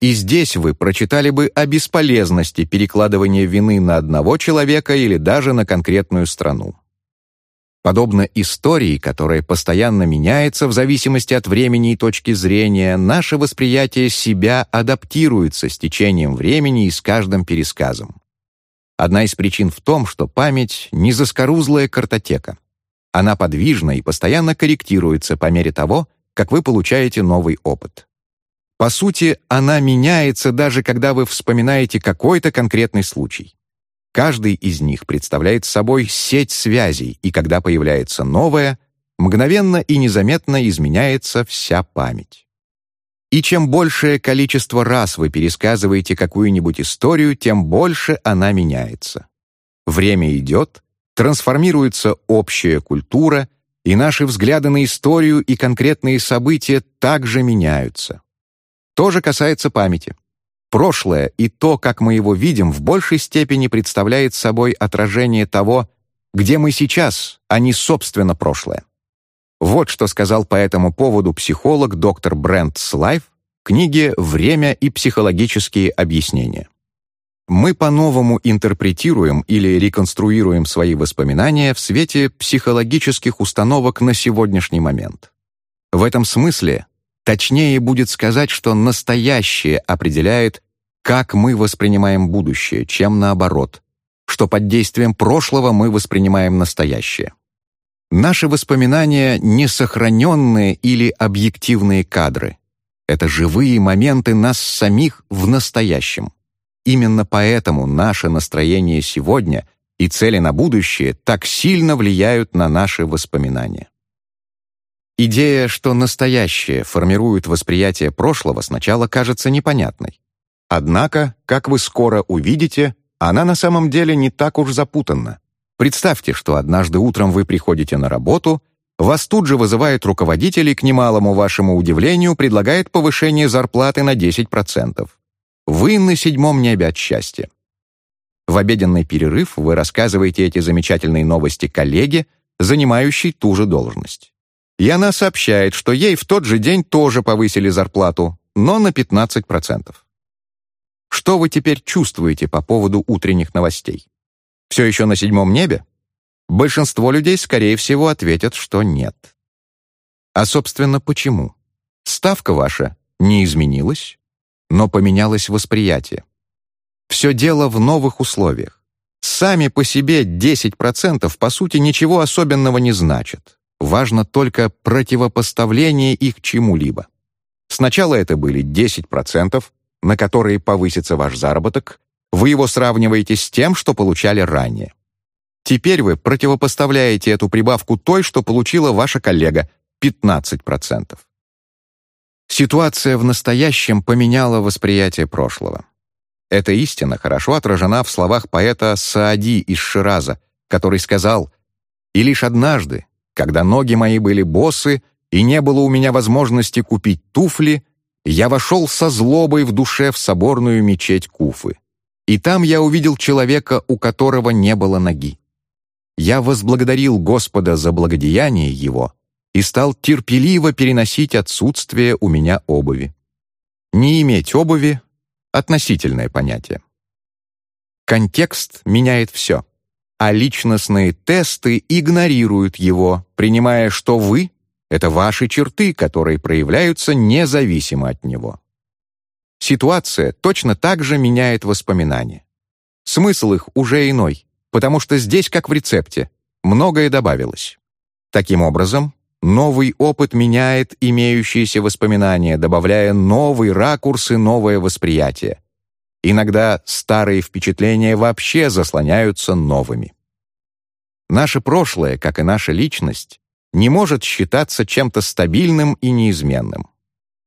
И здесь вы прочитали бы о бесполезности перекладывания вины на одного человека или даже на конкретную страну. Подобно истории, которая постоянно меняется в зависимости от времени и точки зрения, наше восприятие себя адаптируется с течением времени и с каждым пересказом. Одна из причин в том, что память — не заскорузлая картотека. Она подвижна и постоянно корректируется по мере того, как вы получаете новый опыт. По сути, она меняется даже когда вы вспоминаете какой-то конкретный случай. Каждый из них представляет собой сеть связей, и когда появляется новая, мгновенно и незаметно изменяется вся память. И чем большее количество раз вы пересказываете какую-нибудь историю, тем больше она меняется. Время идет, трансформируется общая культура, и наши взгляды на историю и конкретные события также меняются. То же касается памяти. Прошлое и то, как мы его видим, в большей степени представляет собой отражение того, где мы сейчас, а не собственно прошлое. Вот что сказал по этому поводу психолог доктор Брент Слайв в книге «Время и психологические объяснения». Мы по-новому интерпретируем или реконструируем свои воспоминания в свете психологических установок на сегодняшний момент. В этом смысле точнее будет сказать, что настоящее определяет, как мы воспринимаем будущее, чем наоборот, что под действием прошлого мы воспринимаем настоящее. Наши воспоминания — не сохраненные или объективные кадры. Это живые моменты нас самих в настоящем. Именно поэтому наше настроение сегодня и цели на будущее так сильно влияют на наши воспоминания. Идея, что настоящее формирует восприятие прошлого, сначала кажется непонятной. Однако, как вы скоро увидите, она на самом деле не так уж запутанна. Представьте, что однажды утром вы приходите на работу, вас тут же вызывает руководитель и, к немалому вашему удивлению, предлагает повышение зарплаты на 10%. Вы на седьмом небе от счастья. В обеденный перерыв вы рассказываете эти замечательные новости коллеге, занимающей ту же должность. И она сообщает, что ей в тот же день тоже повысили зарплату, но на 15%. Что вы теперь чувствуете по поводу утренних новостей? Все еще на седьмом небе? Большинство людей, скорее всего, ответят, что нет. А, собственно, почему? Ставка ваша не изменилась, но поменялось восприятие. Все дело в новых условиях. Сами по себе 10% по сути ничего особенного не значат. Важно только противопоставление их чему-либо. Сначала это были 10%, на которые повысится ваш заработок, вы его сравниваете с тем, что получали ранее. Теперь вы противопоставляете эту прибавку той, что получила ваша коллега — 15%. Ситуация в настоящем поменяла восприятие прошлого. Эта истина хорошо отражена в словах поэта Саади из Шираза, который сказал «И лишь однажды, когда ноги мои были босы и не было у меня возможности купить туфли, я вошел со злобой в душе в соборную мечеть Куфы. И там я увидел человека, у которого не было ноги. Я возблагодарил Господа за благодеяние его и стал терпеливо переносить отсутствие у меня обуви. Не иметь обуви — относительное понятие. Контекст меняет все, а личностные тесты игнорируют его, принимая, что вы — это ваши черты, которые проявляются независимо от него. Ситуация точно так же меняет воспоминания. Смысл их уже иной, потому что здесь, как в рецепте, многое добавилось. Таким образом, Новый опыт меняет имеющиеся воспоминания, добавляя новый ракурс и новое восприятие. Иногда старые впечатления вообще заслоняются новыми. Наше прошлое, как и наша личность, не может считаться чем-то стабильным и неизменным.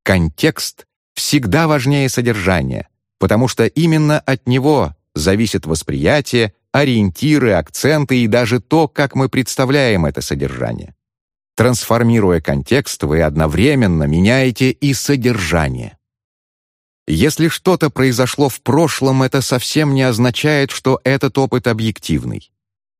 Контекст всегда важнее содержания, потому что именно от него зависит восприятие, ориентиры, акценты и даже то, как мы представляем это содержание. Трансформируя контекст, вы одновременно меняете и содержание. Если что-то произошло в прошлом, это совсем не означает, что этот опыт объективный.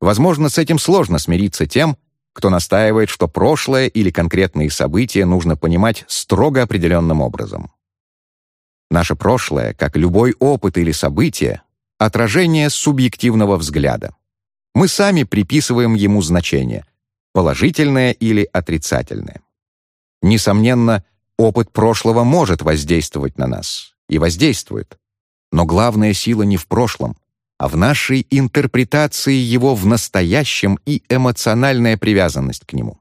Возможно, с этим сложно смириться тем, кто настаивает, что прошлое или конкретные события нужно понимать строго определенным образом. Наше прошлое, как любой опыт или событие, отражение субъективного взгляда. Мы сами приписываем ему значение, положительное или отрицательное. Несомненно, опыт прошлого может воздействовать на нас, и воздействует. Но главная сила не в прошлом, а в нашей интерпретации его в настоящем и эмоциональная привязанность к нему.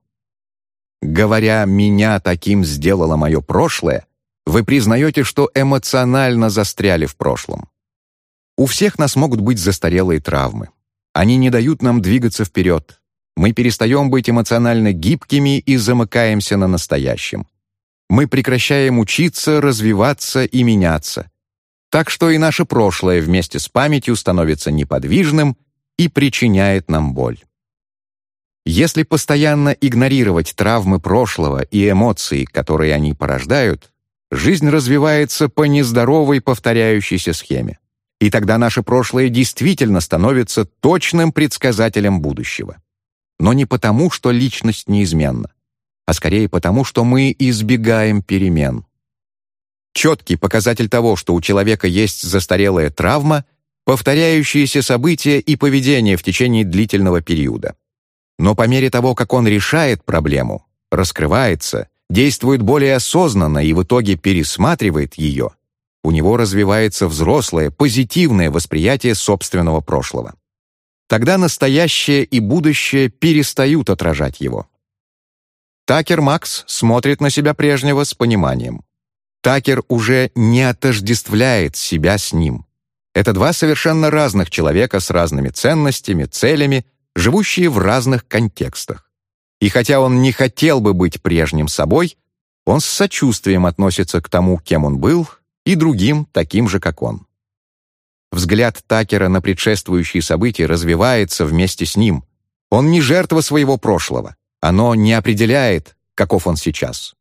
Говоря «меня таким сделало мое прошлое», вы признаете, что эмоционально застряли в прошлом. У всех нас могут быть застарелые травмы. Они не дают нам двигаться вперед, мы перестаем быть эмоционально гибкими и замыкаемся на настоящем. Мы прекращаем учиться, развиваться и меняться. Так что и наше прошлое вместе с памятью становится неподвижным и причиняет нам боль. Если постоянно игнорировать травмы прошлого и эмоции, которые они порождают, жизнь развивается по нездоровой повторяющейся схеме. И тогда наше прошлое действительно становится точным предсказателем будущего но не потому, что личность неизменна, а скорее потому, что мы избегаем перемен. Четкий показатель того, что у человека есть застарелая травма, повторяющиеся события и поведение в течение длительного периода. Но по мере того, как он решает проблему, раскрывается, действует более осознанно и в итоге пересматривает ее, у него развивается взрослое, позитивное восприятие собственного прошлого. Тогда настоящее и будущее перестают отражать его. Такер Макс смотрит на себя прежнего с пониманием. Такер уже не отождествляет себя с ним. Это два совершенно разных человека с разными ценностями, целями, живущие в разных контекстах. И хотя он не хотел бы быть прежним собой, он с сочувствием относится к тому, кем он был, и другим, таким же, как он. Взгляд Такера на предшествующие события развивается вместе с ним. Он не жертва своего прошлого. Оно не определяет, каков он сейчас.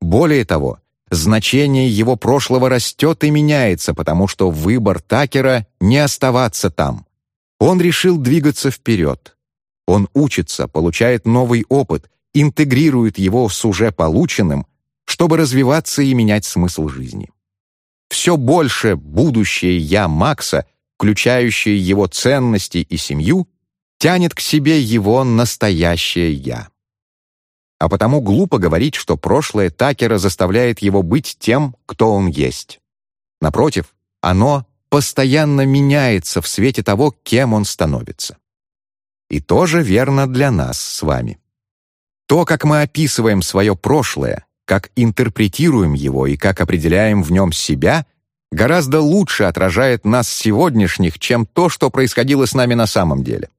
Более того, значение его прошлого растет и меняется, потому что выбор Такера — не оставаться там. Он решил двигаться вперед. Он учится, получает новый опыт, интегрирует его с уже полученным, чтобы развиваться и менять смысл жизни все больше будущее «я» Макса, включающее его ценности и семью, тянет к себе его настоящее «я». А потому глупо говорить, что прошлое Такера заставляет его быть тем, кто он есть. Напротив, оно постоянно меняется в свете того, кем он становится. И тоже верно для нас с вами. То, как мы описываем свое прошлое, как интерпретируем его и как определяем в нем себя, гораздо лучше отражает нас сегодняшних, чем то, что происходило с нами на самом деле.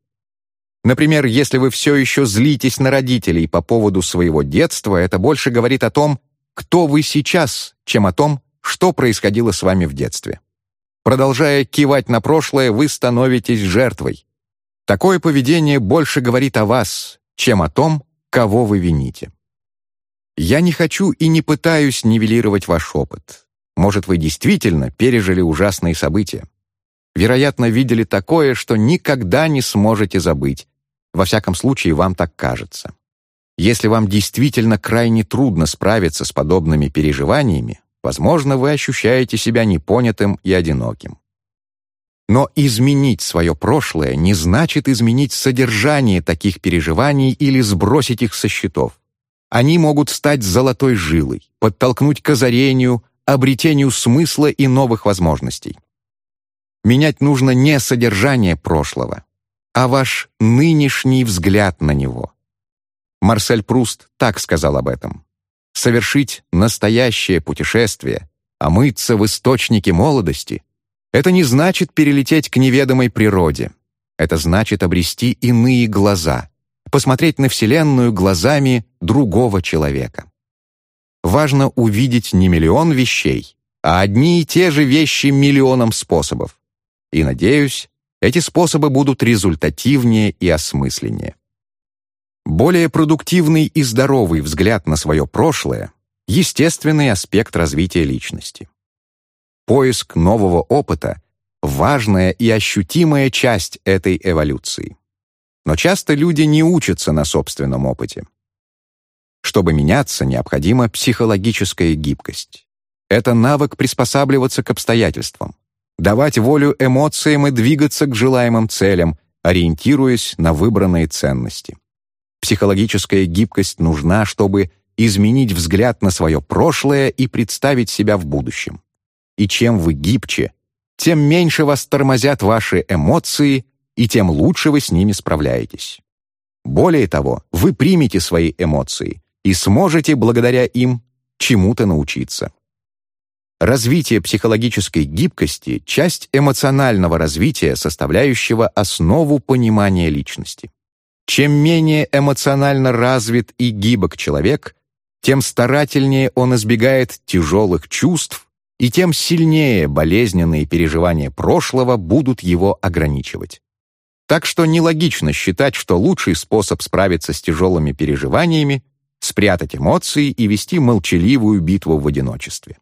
Например, если вы все еще злитесь на родителей по поводу своего детства, это больше говорит о том, кто вы сейчас, чем о том, что происходило с вами в детстве. Продолжая кивать на прошлое, вы становитесь жертвой. Такое поведение больше говорит о вас, чем о том, кого вы вините. Я не хочу и не пытаюсь нивелировать ваш опыт. Может, вы действительно пережили ужасные события. Вероятно, видели такое, что никогда не сможете забыть. Во всяком случае, вам так кажется. Если вам действительно крайне трудно справиться с подобными переживаниями, Возможно, вы ощущаете себя непонятым и одиноким. Но изменить свое прошлое не значит изменить содержание таких переживаний или сбросить их со счетов. Они могут стать золотой жилой, подтолкнуть к озарению, обретению смысла и новых возможностей. Менять нужно не содержание прошлого, а ваш нынешний взгляд на него. Марсель Пруст так сказал об этом совершить настоящее путешествие, омыться в источнике молодости, это не значит перелететь к неведомой природе. Это значит обрести иные глаза, посмотреть на Вселенную глазами другого человека. Важно увидеть не миллион вещей, а одни и те же вещи миллионом способов. И, надеюсь, эти способы будут результативнее и осмысленнее. Более продуктивный и здоровый взгляд на свое прошлое — естественный аспект развития личности. Поиск нового опыта — важная и ощутимая часть этой эволюции. Но часто люди не учатся на собственном опыте. Чтобы меняться, необходима психологическая гибкость. Это навык приспосабливаться к обстоятельствам, давать волю эмоциям и двигаться к желаемым целям, ориентируясь на выбранные ценности. Психологическая гибкость нужна, чтобы изменить взгляд на свое прошлое и представить себя в будущем. И чем вы гибче, тем меньше вас тормозят ваши эмоции, и тем лучше вы с ними справляетесь. Более того, вы примете свои эмоции и сможете благодаря им чему-то научиться. Развитие психологической гибкости — часть эмоционального развития, составляющего основу понимания личности. Чем менее эмоционально развит и гибок человек, тем старательнее он избегает тяжелых чувств, и тем сильнее болезненные переживания прошлого будут его ограничивать. Так что нелогично считать, что лучший способ справиться с тяжелыми переживаниями — спрятать эмоции и вести молчаливую битву в одиночестве.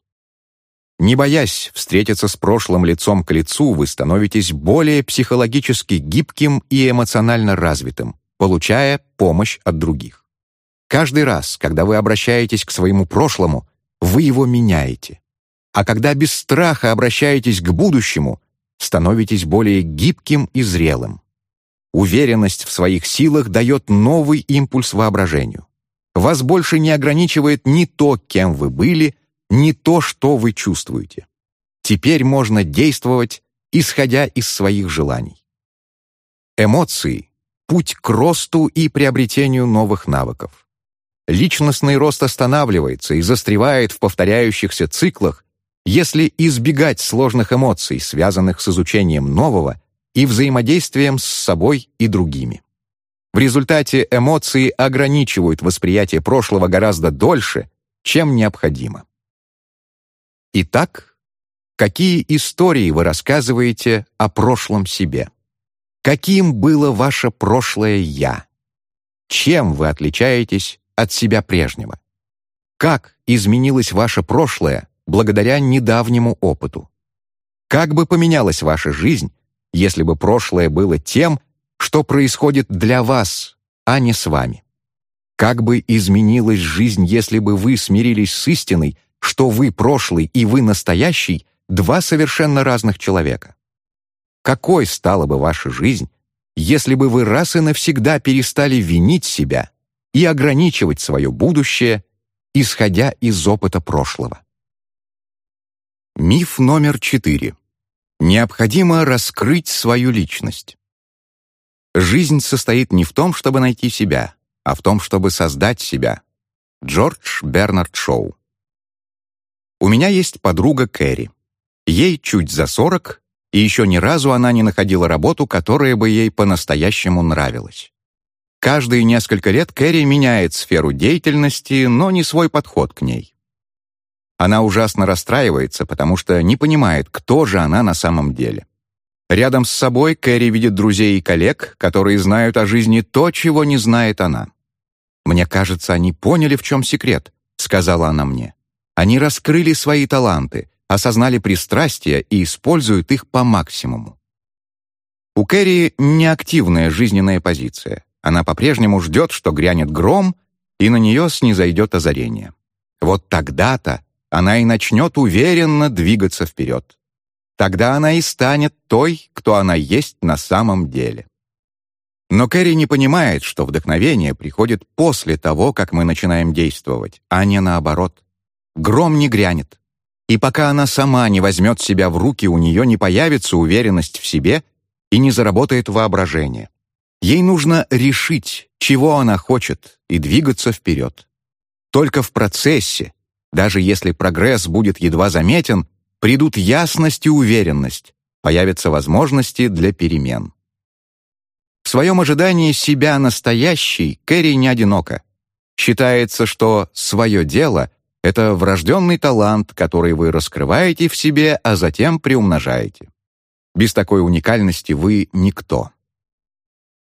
Не боясь встретиться с прошлым лицом к лицу, вы становитесь более психологически гибким и эмоционально развитым, получая помощь от других. Каждый раз, когда вы обращаетесь к своему прошлому, вы его меняете. А когда без страха обращаетесь к будущему, становитесь более гибким и зрелым. Уверенность в своих силах дает новый импульс воображению. Вас больше не ограничивает ни то, кем вы были, ни то, что вы чувствуете. Теперь можно действовать, исходя из своих желаний. Эмоции путь к росту и приобретению новых навыков. Личностный рост останавливается и застревает в повторяющихся циклах, если избегать сложных эмоций, связанных с изучением нового и взаимодействием с собой и другими. В результате эмоции ограничивают восприятие прошлого гораздо дольше, чем необходимо. Итак, какие истории вы рассказываете о прошлом себе? Каким было ваше прошлое «я»? Чем вы отличаетесь от себя прежнего? Как изменилось ваше прошлое благодаря недавнему опыту? Как бы поменялась ваша жизнь, если бы прошлое было тем, что происходит для вас, а не с вами? Как бы изменилась жизнь, если бы вы смирились с истиной, что вы прошлый и вы настоящий — два совершенно разных человека? Какой стала бы ваша жизнь, если бы вы раз и навсегда перестали винить себя и ограничивать свое будущее, исходя из опыта прошлого? Миф номер четыре. Необходимо раскрыть свою личность. Жизнь состоит не в том, чтобы найти себя, а в том, чтобы создать себя. Джордж Бернард Шоу. У меня есть подруга Кэрри. Ей чуть за сорок, и еще ни разу она не находила работу, которая бы ей по-настоящему нравилась. каждые несколько лет Кэрри меняет сферу деятельности, но не свой подход к ней. Она ужасно расстраивается, потому что не понимает, кто же она на самом деле. Рядом с собой Кэрри видит друзей и коллег, которые знают о жизни то, чего не знает она. «Мне кажется, они поняли, в чем секрет», — сказала она мне. «Они раскрыли свои таланты, осознали пристрастия и используют их по максимуму». У Кэрри неактивная жизненная позиция. Она по-прежнему ждет, что грянет гром, и на нее снизойдет озарение. Вот тогда-то она и начнет уверенно двигаться вперед. Тогда она и станет той, кто она есть на самом деле. Но Кэрри не понимает, что вдохновение приходит после того, как мы начинаем действовать, а не наоборот. Гром не грянет. И пока она сама не возьмет себя в руки, у нее не появится уверенность в себе и не заработает воображение. Ей нужно решить, чего она хочет, и двигаться вперед. Только в процессе, даже если прогресс будет едва заметен, придут ясность и уверенность, появятся возможности для перемен. В своем ожидании себя настоящей Кэрри не одинока. Считается, что свое дело — это врожденный талант, который вы раскрываете в себе, а затем приумножаете. Без такой уникальности вы никто.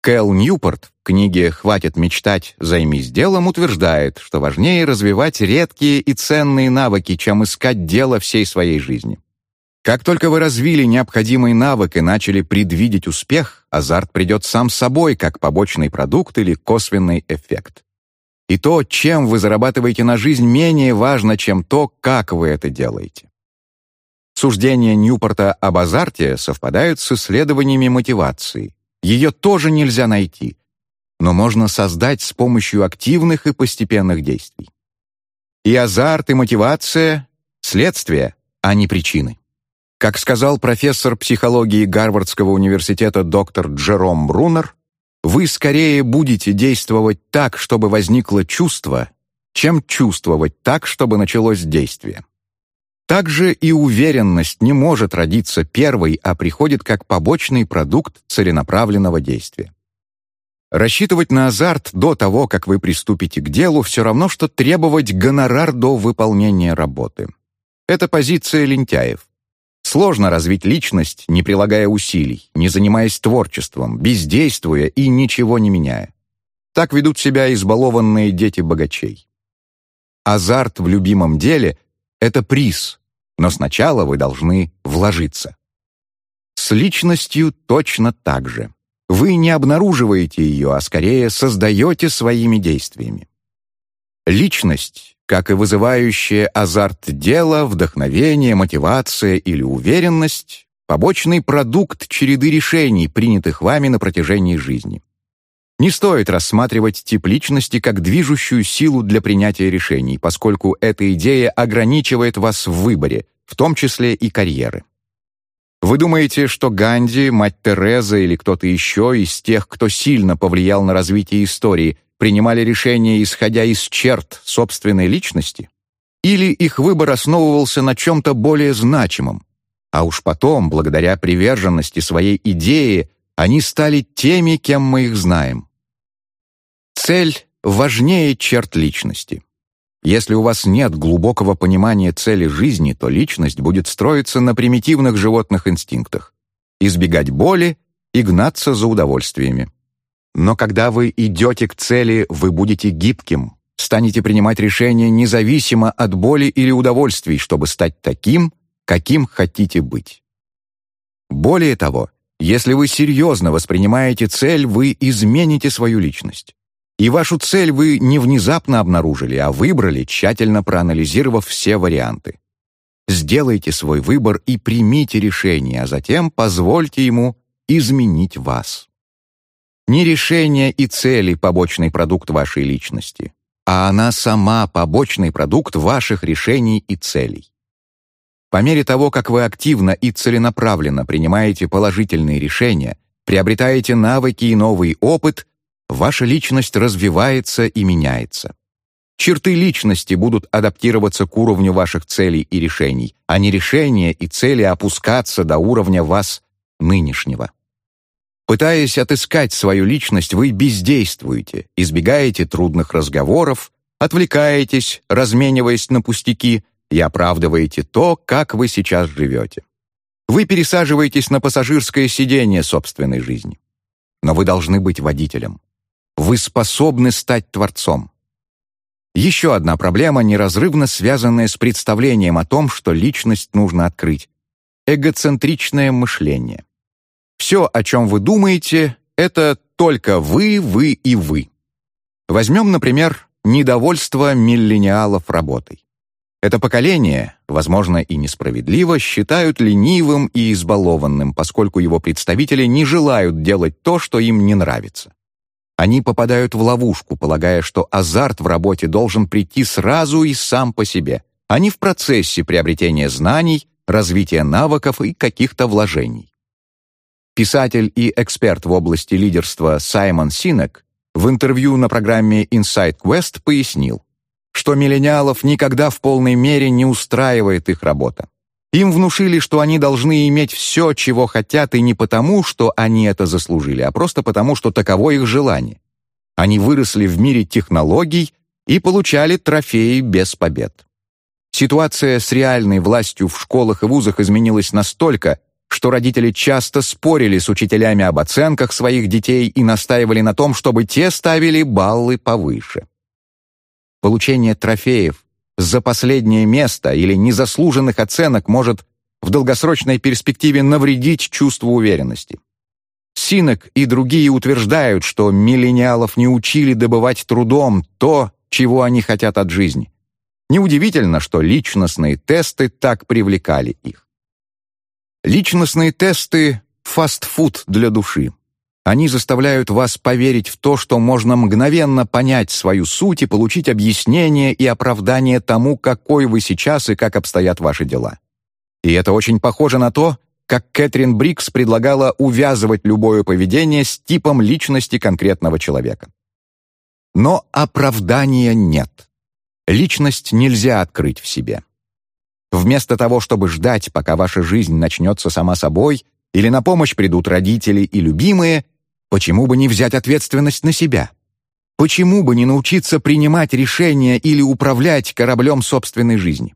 Кэл Ньюпорт в книге «Хватит мечтать, займись делом» утверждает, что важнее развивать редкие и ценные навыки, чем искать дело всей своей жизни. Как только вы развили необходимый навык и начали предвидеть успех, азарт придет сам собой, как побочный продукт или косвенный эффект. И то, чем вы зарабатываете на жизнь, менее важно, чем то, как вы это делаете. Суждения Ньюпорта об азарте совпадают с исследованиями мотивации. Ее тоже нельзя найти, но можно создать с помощью активных и постепенных действий. И азарт, и мотивация — следствие, а не причины. Как сказал профессор психологии Гарвардского университета доктор Джером Брунер, вы скорее будете действовать так, чтобы возникло чувство, чем чувствовать так, чтобы началось действие. Также и уверенность не может родиться первой, а приходит как побочный продукт целенаправленного действия. Рассчитывать на азарт до того, как вы приступите к делу, все равно, что требовать гонорар до выполнения работы. Это позиция лентяев. Сложно развить личность, не прилагая усилий, не занимаясь творчеством, бездействуя и ничего не меняя. Так ведут себя избалованные дети богачей. Азарт в любимом деле — это приз, но сначала вы должны вложиться. С личностью точно так же. Вы не обнаруживаете ее, а скорее создаете своими действиями. Личность, как и вызывающая азарт дела, вдохновение, мотивация или уверенность, побочный продукт череды решений, принятых вами на протяжении жизни. Не стоит рассматривать тип личности как движущую силу для принятия решений, поскольку эта идея ограничивает вас в выборе, в том числе и карьеры. Вы думаете, что Ганди, мать Тереза или кто-то еще из тех, кто сильно повлиял на развитие истории, принимали решения, исходя из черт собственной личности? Или их выбор основывался на чем-то более значимом? А уж потом, благодаря приверженности своей идее, они стали теми, кем мы их знаем. Цель важнее черт личности. Если у вас нет глубокого понимания цели жизни, то личность будет строиться на примитивных животных инстинктах. Избегать боли и гнаться за удовольствиями. Но когда вы идете к цели, вы будете гибким, станете принимать решения независимо от боли или удовольствий, чтобы стать таким, каким хотите быть. Более того, если вы серьезно воспринимаете цель, вы измените свою личность. И вашу цель вы не внезапно обнаружили, а выбрали, тщательно проанализировав все варианты. Сделайте свой выбор и примите решение, а затем позвольте ему изменить вас. Не решение и цели — побочный продукт вашей личности, а она сама — побочный продукт ваших решений и целей. По мере того, как вы активно и целенаправленно принимаете положительные решения, приобретаете навыки и новый опыт, ваша личность развивается и меняется. Черты личности будут адаптироваться к уровню ваших целей и решений, а не решения и цели опускаться до уровня вас нынешнего. Пытаясь отыскать свою личность, вы бездействуете, избегаете трудных разговоров, отвлекаетесь, размениваясь на пустяки, и оправдываете то, как вы сейчас живете. Вы пересаживаетесь на пассажирское сиденье собственной жизни. Но вы должны быть водителем. Вы способны стать творцом. Еще одна проблема, неразрывно связанная с представлением о том, что личность нужно открыть. Эгоцентричное мышление. Все, о чем вы думаете, это только вы, вы и вы. Возьмем, например, недовольство миллениалов работой. Это поколение, возможно, и несправедливо, считают ленивым и избалованным, поскольку его представители не желают делать то, что им не нравится. Они попадают в ловушку, полагая, что азарт в работе должен прийти сразу и сам по себе, а не в процессе приобретения знаний, развития навыков и каких-то вложений. Писатель и эксперт в области лидерства Саймон Синек в интервью на программе Inside Quest пояснил, что миллениалов никогда в полной мере не устраивает их работа. Им внушили, что они должны иметь все, чего хотят, и не потому, что они это заслужили, а просто потому, что таково их желание. Они выросли в мире технологий и получали трофеи без побед. Ситуация с реальной властью в школах и вузах изменилась настолько, что родители часто спорили с учителями об оценках своих детей и настаивали на том, чтобы те ставили баллы повыше. Получение трофеев за последнее место или незаслуженных оценок может в долгосрочной перспективе навредить чувству уверенности. Синок и другие утверждают, что миллениалов не учили добывать трудом то, чего они хотят от жизни. Неудивительно, что личностные тесты так привлекали их. Личностные тесты — фастфуд для души. Они заставляют вас поверить в то, что можно мгновенно понять свою суть и получить объяснение и оправдание тому, какой вы сейчас и как обстоят ваши дела. И это очень похоже на то, как Кэтрин Брикс предлагала увязывать любое поведение с типом личности конкретного человека. Но оправдания нет. Личность нельзя открыть в себе. Вместо того, чтобы ждать, пока ваша жизнь начнется сама собой, или на помощь придут родители и любимые, Почему бы не взять ответственность на себя? Почему бы не научиться принимать решения или управлять кораблем собственной жизни?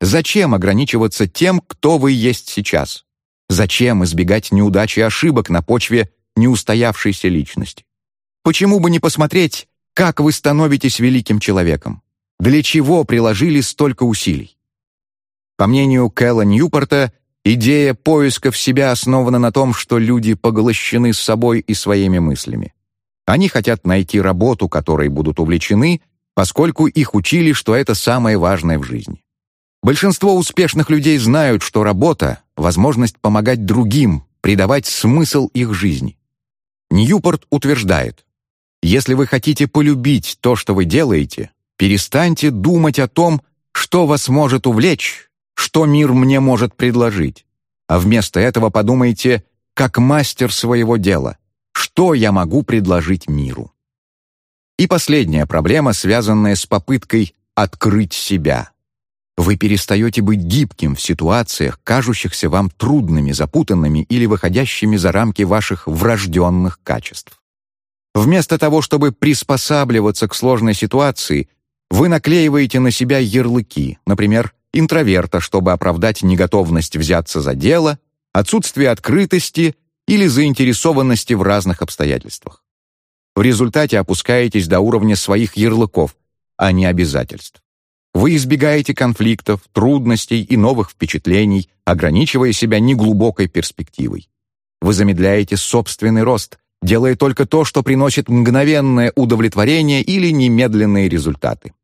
Зачем ограничиваться тем, кто вы есть сейчас? Зачем избегать неудач и ошибок на почве неустоявшейся личности? Почему бы не посмотреть, как вы становитесь великим человеком? Для чего приложили столько усилий? По мнению Кэлла Ньюпорта, Идея поисков себя основана на том, что люди поглощены собой и своими мыслями. Они хотят найти работу, которой будут увлечены, поскольку их учили, что это самое важное в жизни. Большинство успешных людей знают, что работа — возможность помогать другим, придавать смысл их жизни. Ньюпорт утверждает, если вы хотите полюбить то, что вы делаете, перестаньте думать о том, что вас может увлечь, что мир мне может предложить, а вместо этого подумайте, как мастер своего дела, что я могу предложить миру. И последняя проблема, связанная с попыткой открыть себя. Вы перестаете быть гибким в ситуациях, кажущихся вам трудными, запутанными или выходящими за рамки ваших врожденных качеств. Вместо того, чтобы приспосабливаться к сложной ситуации, вы наклеиваете на себя ярлыки, например, интроверта, чтобы оправдать неготовность взяться за дело, отсутствие открытости или заинтересованности в разных обстоятельствах. В результате опускаетесь до уровня своих ярлыков, а не обязательств. Вы избегаете конфликтов, трудностей и новых впечатлений, ограничивая себя неглубокой перспективой. Вы замедляете собственный рост, делая только то, что приносит мгновенное удовлетворение или немедленные результаты.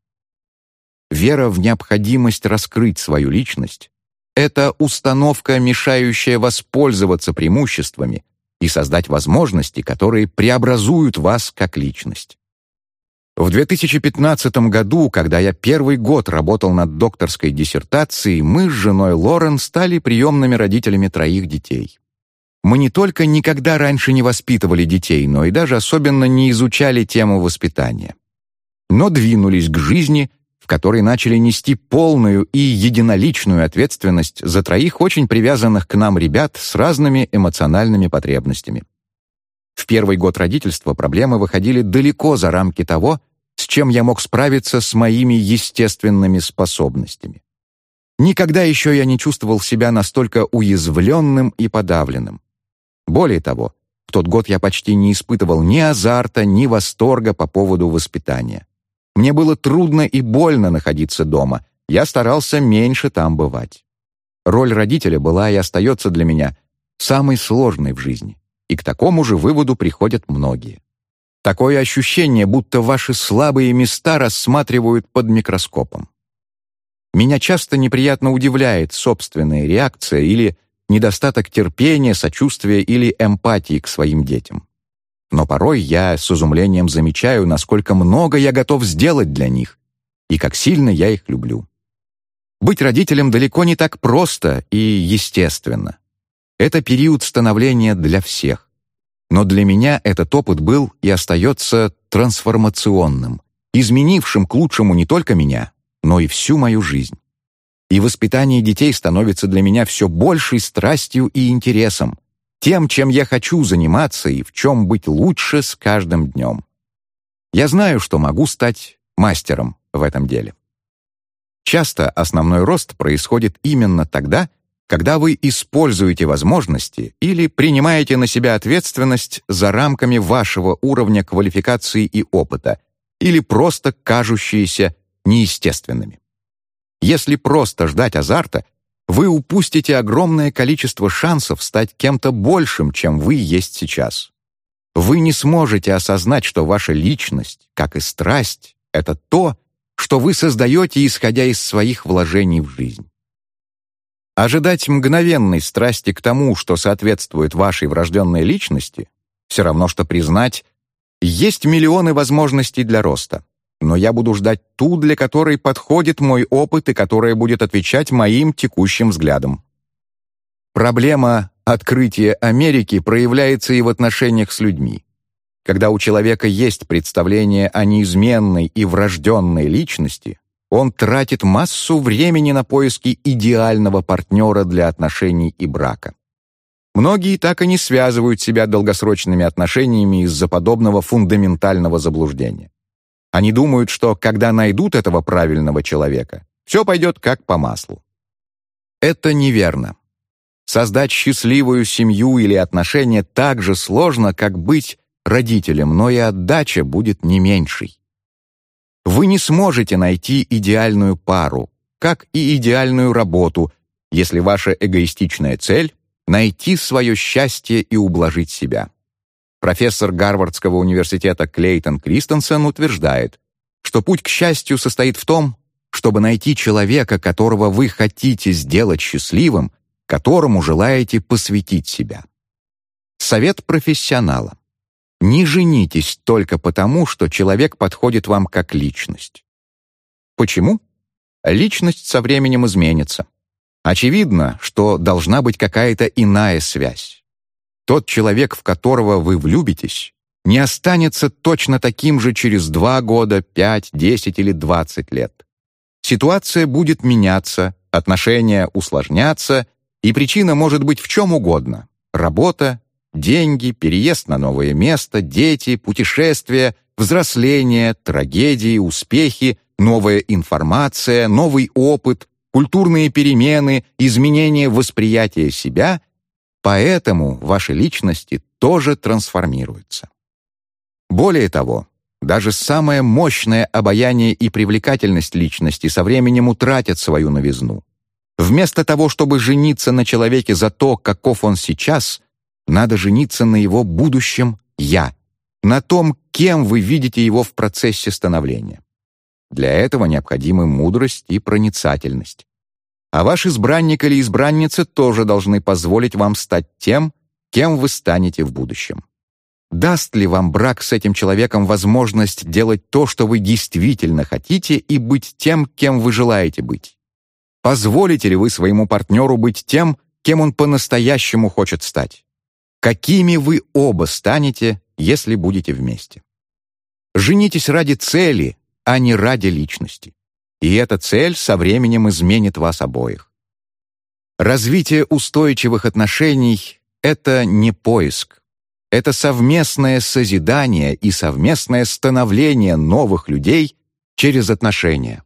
Вера в необходимость раскрыть свою личность — это установка, мешающая воспользоваться преимуществами и создать возможности, которые преобразуют вас как личность. В 2015 году, когда я первый год работал над докторской диссертацией, мы с женой Лорен стали приемными родителями троих детей. Мы не только никогда раньше не воспитывали детей, но и даже особенно не изучали тему воспитания. Но двинулись к жизни — в которой начали нести полную и единоличную ответственность за троих очень привязанных к нам ребят с разными эмоциональными потребностями. В первый год родительства проблемы выходили далеко за рамки того, с чем я мог справиться с моими естественными способностями. Никогда еще я не чувствовал себя настолько уязвленным и подавленным. Более того, в тот год я почти не испытывал ни азарта, ни восторга по поводу воспитания. Мне было трудно и больно находиться дома, я старался меньше там бывать. Роль родителя была и остается для меня самой сложной в жизни, и к такому же выводу приходят многие. Такое ощущение, будто ваши слабые места рассматривают под микроскопом. Меня часто неприятно удивляет собственная реакция или недостаток терпения, сочувствия или эмпатии к своим детям. Но порой я с изумлением замечаю, насколько много я готов сделать для них и как сильно я их люблю. Быть родителем далеко не так просто и естественно. Это период становления для всех. Но для меня этот опыт был и остается трансформационным, изменившим к лучшему не только меня, но и всю мою жизнь. И воспитание детей становится для меня все большей страстью и интересом, тем, чем я хочу заниматься и в чем быть лучше с каждым днем. Я знаю, что могу стать мастером в этом деле. Часто основной рост происходит именно тогда, когда вы используете возможности или принимаете на себя ответственность за рамками вашего уровня квалификации и опыта, или просто кажущиеся неестественными. Если просто ждать азарта, вы упустите огромное количество шансов стать кем-то большим, чем вы есть сейчас. Вы не сможете осознать, что ваша личность, как и страсть, это то, что вы создаете, исходя из своих вложений в жизнь. Ожидать мгновенной страсти к тому, что соответствует вашей врожденной личности, все равно, что признать, есть миллионы возможностей для роста, но я буду ждать ту, для которой подходит мой опыт и которая будет отвечать моим текущим взглядам. Проблема открытия Америки проявляется и в отношениях с людьми. Когда у человека есть представление о неизменной и врожденной личности, он тратит массу времени на поиски идеального партнера для отношений и брака. Многие так и не связывают себя долгосрочными отношениями из-за подобного фундаментального заблуждения. Они думают, что когда найдут этого правильного человека, все пойдет как по маслу. Это неверно. Создать счастливую семью или отношения так же сложно, как быть родителем, но и отдача будет не меньшей. Вы не сможете найти идеальную пару, как и идеальную работу, если ваша эгоистичная цель — найти свое счастье и ублажить себя. Профессор Гарвардского университета Клейтон Кристенсен утверждает, что путь к счастью состоит в том, чтобы найти человека, которого вы хотите сделать счастливым, которому желаете посвятить себя. Совет профессионала. Не женитесь только потому, что человек подходит вам как личность. Почему? Личность со временем изменится. Очевидно, что должна быть какая-то иная связь. Тот человек, в которого вы влюбитесь, не останется точно таким же через два года, пять, десять или двадцать лет. Ситуация будет меняться, отношения усложняться, и причина может быть в чем угодно. Работа, Деньги, переезд на новое место, дети, путешествия, взросление, трагедии, успехи, новая информация, новый опыт, культурные перемены, изменение восприятия себя, поэтому ваши личности тоже трансформируются. Более того, даже самое мощное обаяние и привлекательность личности со временем утратят свою новизну. Вместо того, чтобы жениться на человеке за то, каков он сейчас, надо жениться на его будущем «я», на том, кем вы видите его в процессе становления. Для этого необходимы мудрость и проницательность. А ваш избранник или избранница тоже должны позволить вам стать тем, кем вы станете в будущем. Даст ли вам брак с этим человеком возможность делать то, что вы действительно хотите, и быть тем, кем вы желаете быть? Позволите ли вы своему партнеру быть тем, кем он по-настоящему хочет стать? какими вы оба станете, если будете вместе. Женитесь ради цели, а не ради личности. И эта цель со временем изменит вас обоих. Развитие устойчивых отношений — это не поиск. это совместное созидание и совместное становление новых людей через отношения.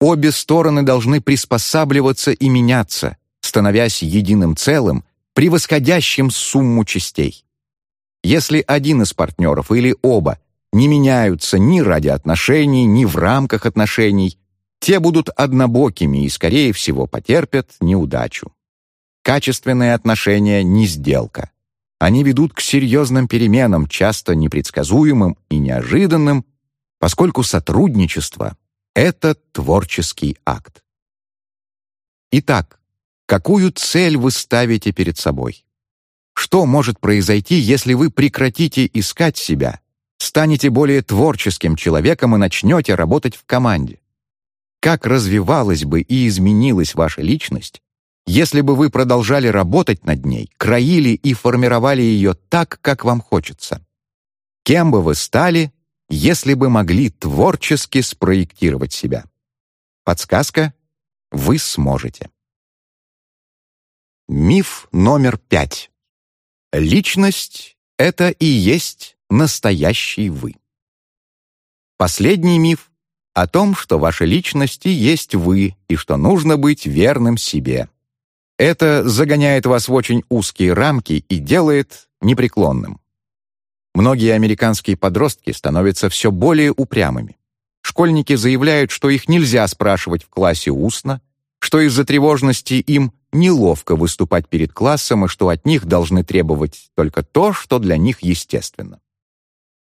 Обе стороны должны приспосабливаться и меняться, становясь единым целым, превосходящим сумму частей. Если один из партнеров или оба не меняются ни ради отношений, ни в рамках отношений, те будут однобокими и, скорее всего, потерпят неудачу. Качественные отношения не сделка. Они ведут к серьезным переменам, часто непредсказуемым и неожиданным, поскольку сотрудничество — это творческий акт. Итак, какую цель вы ставите перед собой? Что может произойти, если вы прекратите искать себя, станете более творческим человеком и начнете работать в команде? Как развивалась бы и изменилась ваша личность, если бы вы продолжали работать над ней, краили и формировали ее так, как вам хочется? Кем бы вы стали, если бы могли творчески спроектировать себя? Подсказка — вы сможете. Миф номер пять. Личность — это и есть настоящий вы. Последний миф о том, что ваша личность и есть вы, и что нужно быть верным себе. Это загоняет вас в очень узкие рамки и делает непреклонным. Многие американские подростки становятся все более упрямыми. Школьники заявляют, что их нельзя спрашивать в классе устно, что из-за тревожности им неловко выступать перед классом и что от них должны требовать только то, что для них естественно.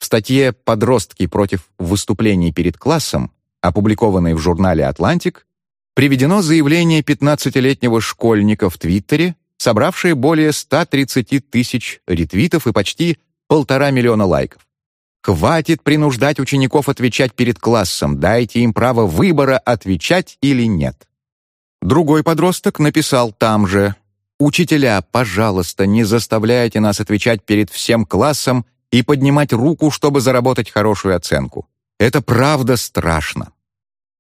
В статье «Подростки против выступлений перед классом», опубликованной в журнале «Атлантик», приведено заявление 15-летнего школьника в Твиттере, собравшее более 130 тысяч ретвитов и почти полтора миллиона лайков. Хватит принуждать учеников отвечать перед классом, дайте им право выбора, отвечать или нет. Другой подросток написал там же «Учителя, пожалуйста, не заставляйте нас отвечать перед всем классом и поднимать руку, чтобы заработать хорошую оценку. Это правда страшно».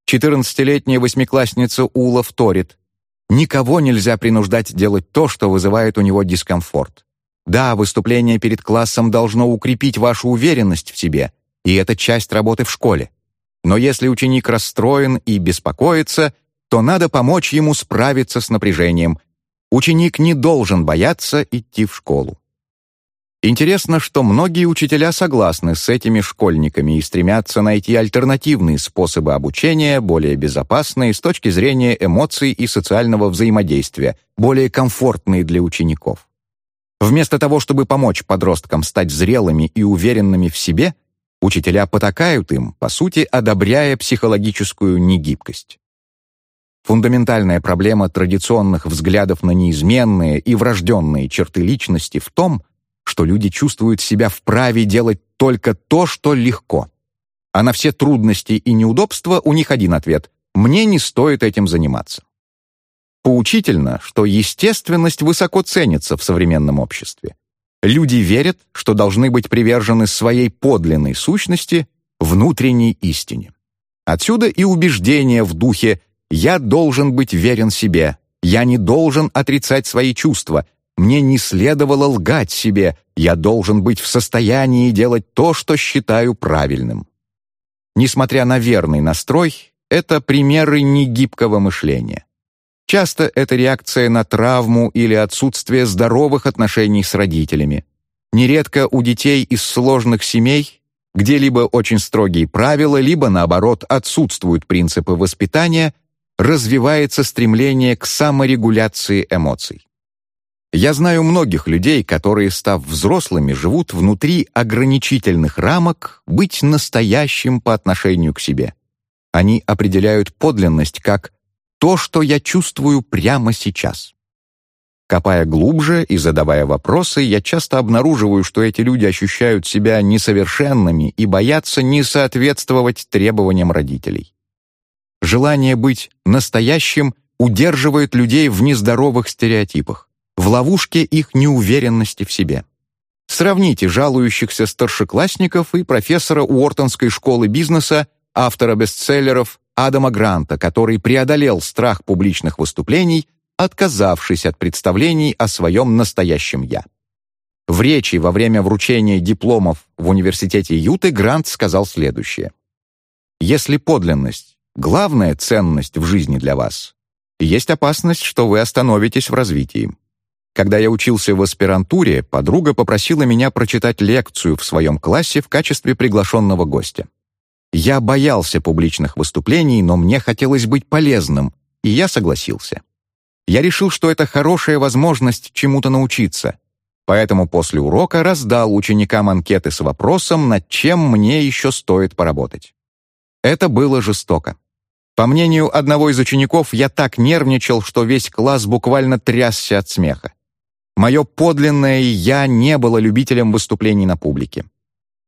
14-летняя восьмиклассница Ула вторит «Никого нельзя принуждать делать то, что вызывает у него дискомфорт. Да, выступление перед классом должно укрепить вашу уверенность в себе, и это часть работы в школе. Но если ученик расстроен и беспокоится, то надо помочь ему справиться с напряжением. Ученик не должен бояться идти в школу. Интересно, что многие учителя согласны с этими школьниками и стремятся найти альтернативные способы обучения, более безопасные с точки зрения эмоций и социального взаимодействия, более комфортные для учеников. Вместо того, чтобы помочь подросткам стать зрелыми и уверенными в себе, учителя потакают им, по сути, одобряя психологическую негибкость. Фундаментальная проблема традиционных взглядов на неизменные и врожденные черты личности в том, что люди чувствуют себя вправе делать только то, что легко. А на все трудности и неудобства у них один ответ – «мне не стоит этим заниматься». Поучительно, что естественность высоко ценится в современном обществе. Люди верят, что должны быть привержены своей подлинной сущности, внутренней истине. Отсюда и убеждение в духе я должен быть верен себе. Я не должен отрицать свои чувства. Мне не следовало лгать себе. Я должен быть в состоянии делать то, что считаю правильным. Несмотря на верный настрой, это примеры негибкого мышления. Часто это реакция на травму или отсутствие здоровых отношений с родителями. Нередко у детей из сложных семей, где либо очень строгие правила, либо, наоборот, отсутствуют принципы воспитания, развивается стремление к саморегуляции эмоций. Я знаю многих людей, которые, став взрослыми, живут внутри ограничительных рамок быть настоящим по отношению к себе. Они определяют подлинность как то, что я чувствую прямо сейчас. Копая глубже и задавая вопросы, я часто обнаруживаю, что эти люди ощущают себя несовершенными и боятся не соответствовать требованиям родителей. Желание быть настоящим удерживает людей в нездоровых стереотипах, в ловушке их неуверенности в себе. Сравните жалующихся старшеклассников и профессора Уортонской школы бизнеса, автора бестселлеров Адама Гранта, который преодолел страх публичных выступлений, отказавшись от представлений о своем настоящем «я». В речи во время вручения дипломов в университете Юты Грант сказал следующее. «Если подлинность — главная ценность в жизни для вас, есть опасность, что вы остановитесь в развитии. Когда я учился в аспирантуре, подруга попросила меня прочитать лекцию в своем классе в качестве приглашенного гостя. Я боялся публичных выступлений, но мне хотелось быть полезным, и я согласился. Я решил, что это хорошая возможность чему-то научиться, поэтому после урока раздал ученикам анкеты с вопросом, над чем мне еще стоит поработать. Это было жестоко. По мнению одного из учеников, я так нервничал, что весь класс буквально трясся от смеха. Мое подлинное «я» не было любителем выступлений на публике.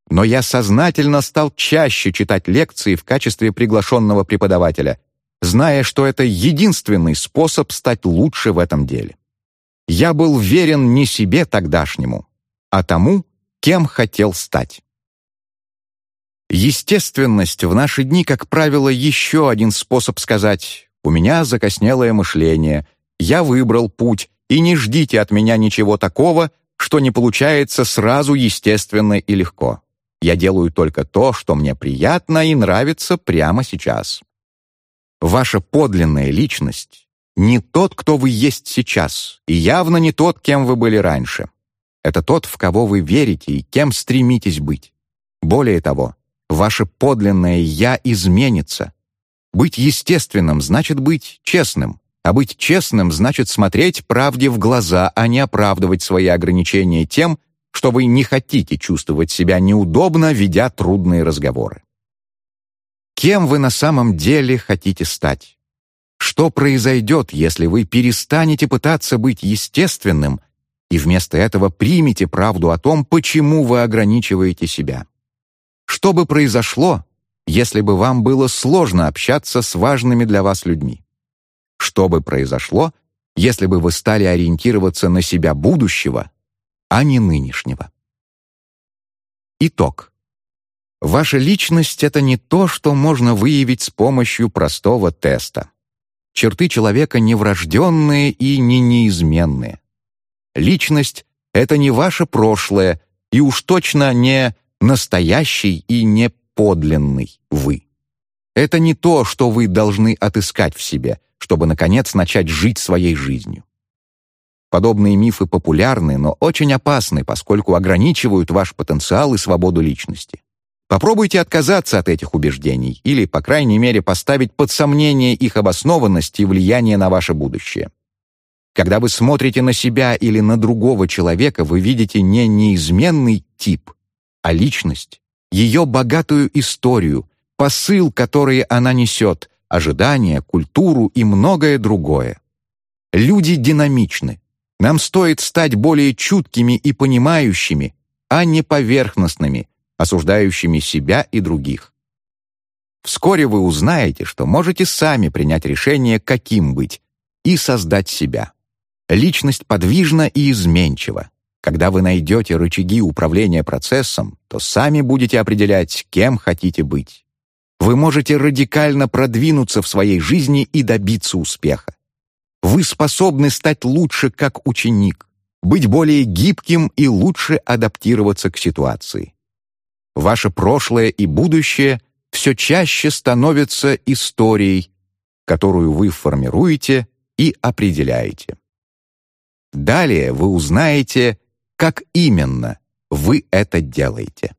Но я сознательно стал чаще читать лекции в качестве приглашенного преподавателя, зная, что это единственный способ стать лучше в этом деле. Я был верен не себе тогдашнему, а тому, кем хотел стать. Естественность в наши дни, как правило, еще один способ сказать «у меня закоснелое мышление», «я выбрал путь», и не ждите от меня ничего такого, что не получается сразу естественно и легко. Я делаю только то, что мне приятно и нравится прямо сейчас. Ваша подлинная личность не тот, кто вы есть сейчас, и явно не тот, кем вы были раньше. Это тот, в кого вы верите и кем стремитесь быть. Более того, ваше подлинное «я» изменится. Быть естественным значит быть честным, а быть честным значит смотреть правде в глаза, а не оправдывать свои ограничения тем, что вы не хотите чувствовать себя неудобно, ведя трудные разговоры. Кем вы на самом деле хотите стать? Что произойдет, если вы перестанете пытаться быть естественным и вместо этого примете правду о том, почему вы ограничиваете себя? Что бы произошло, если бы вам было сложно общаться с важными для вас людьми? Что бы произошло, если бы вы стали ориентироваться на себя будущего, а не нынешнего. Итог. Ваша личность — это не то, что можно выявить с помощью простого теста. Черты человека не врожденные и не неизменные. Личность — это не ваше прошлое и уж точно не настоящий и не подлинный вы. Это не то, что вы должны отыскать в себе — чтобы, наконец, начать жить своей жизнью. Подобные мифы популярны, но очень опасны, поскольку ограничивают ваш потенциал и свободу личности. Попробуйте отказаться от этих убеждений или, по крайней мере, поставить под сомнение их обоснованность и влияние на ваше будущее. Когда вы смотрите на себя или на другого человека, вы видите не неизменный тип, а личность, ее богатую историю, посыл, который она несет, ожидания, культуру и многое другое. Люди динамичны. Нам стоит стать более чуткими и понимающими, а не поверхностными, осуждающими себя и других. Вскоре вы узнаете, что можете сами принять решение, каким быть, и создать себя. Личность подвижна и изменчива. Когда вы найдете рычаги управления процессом, то сами будете определять, кем хотите быть вы можете радикально продвинуться в своей жизни и добиться успеха. Вы способны стать лучше как ученик, быть более гибким и лучше адаптироваться к ситуации. Ваше прошлое и будущее все чаще становятся историей, которую вы формируете и определяете. Далее вы узнаете, как именно вы это делаете.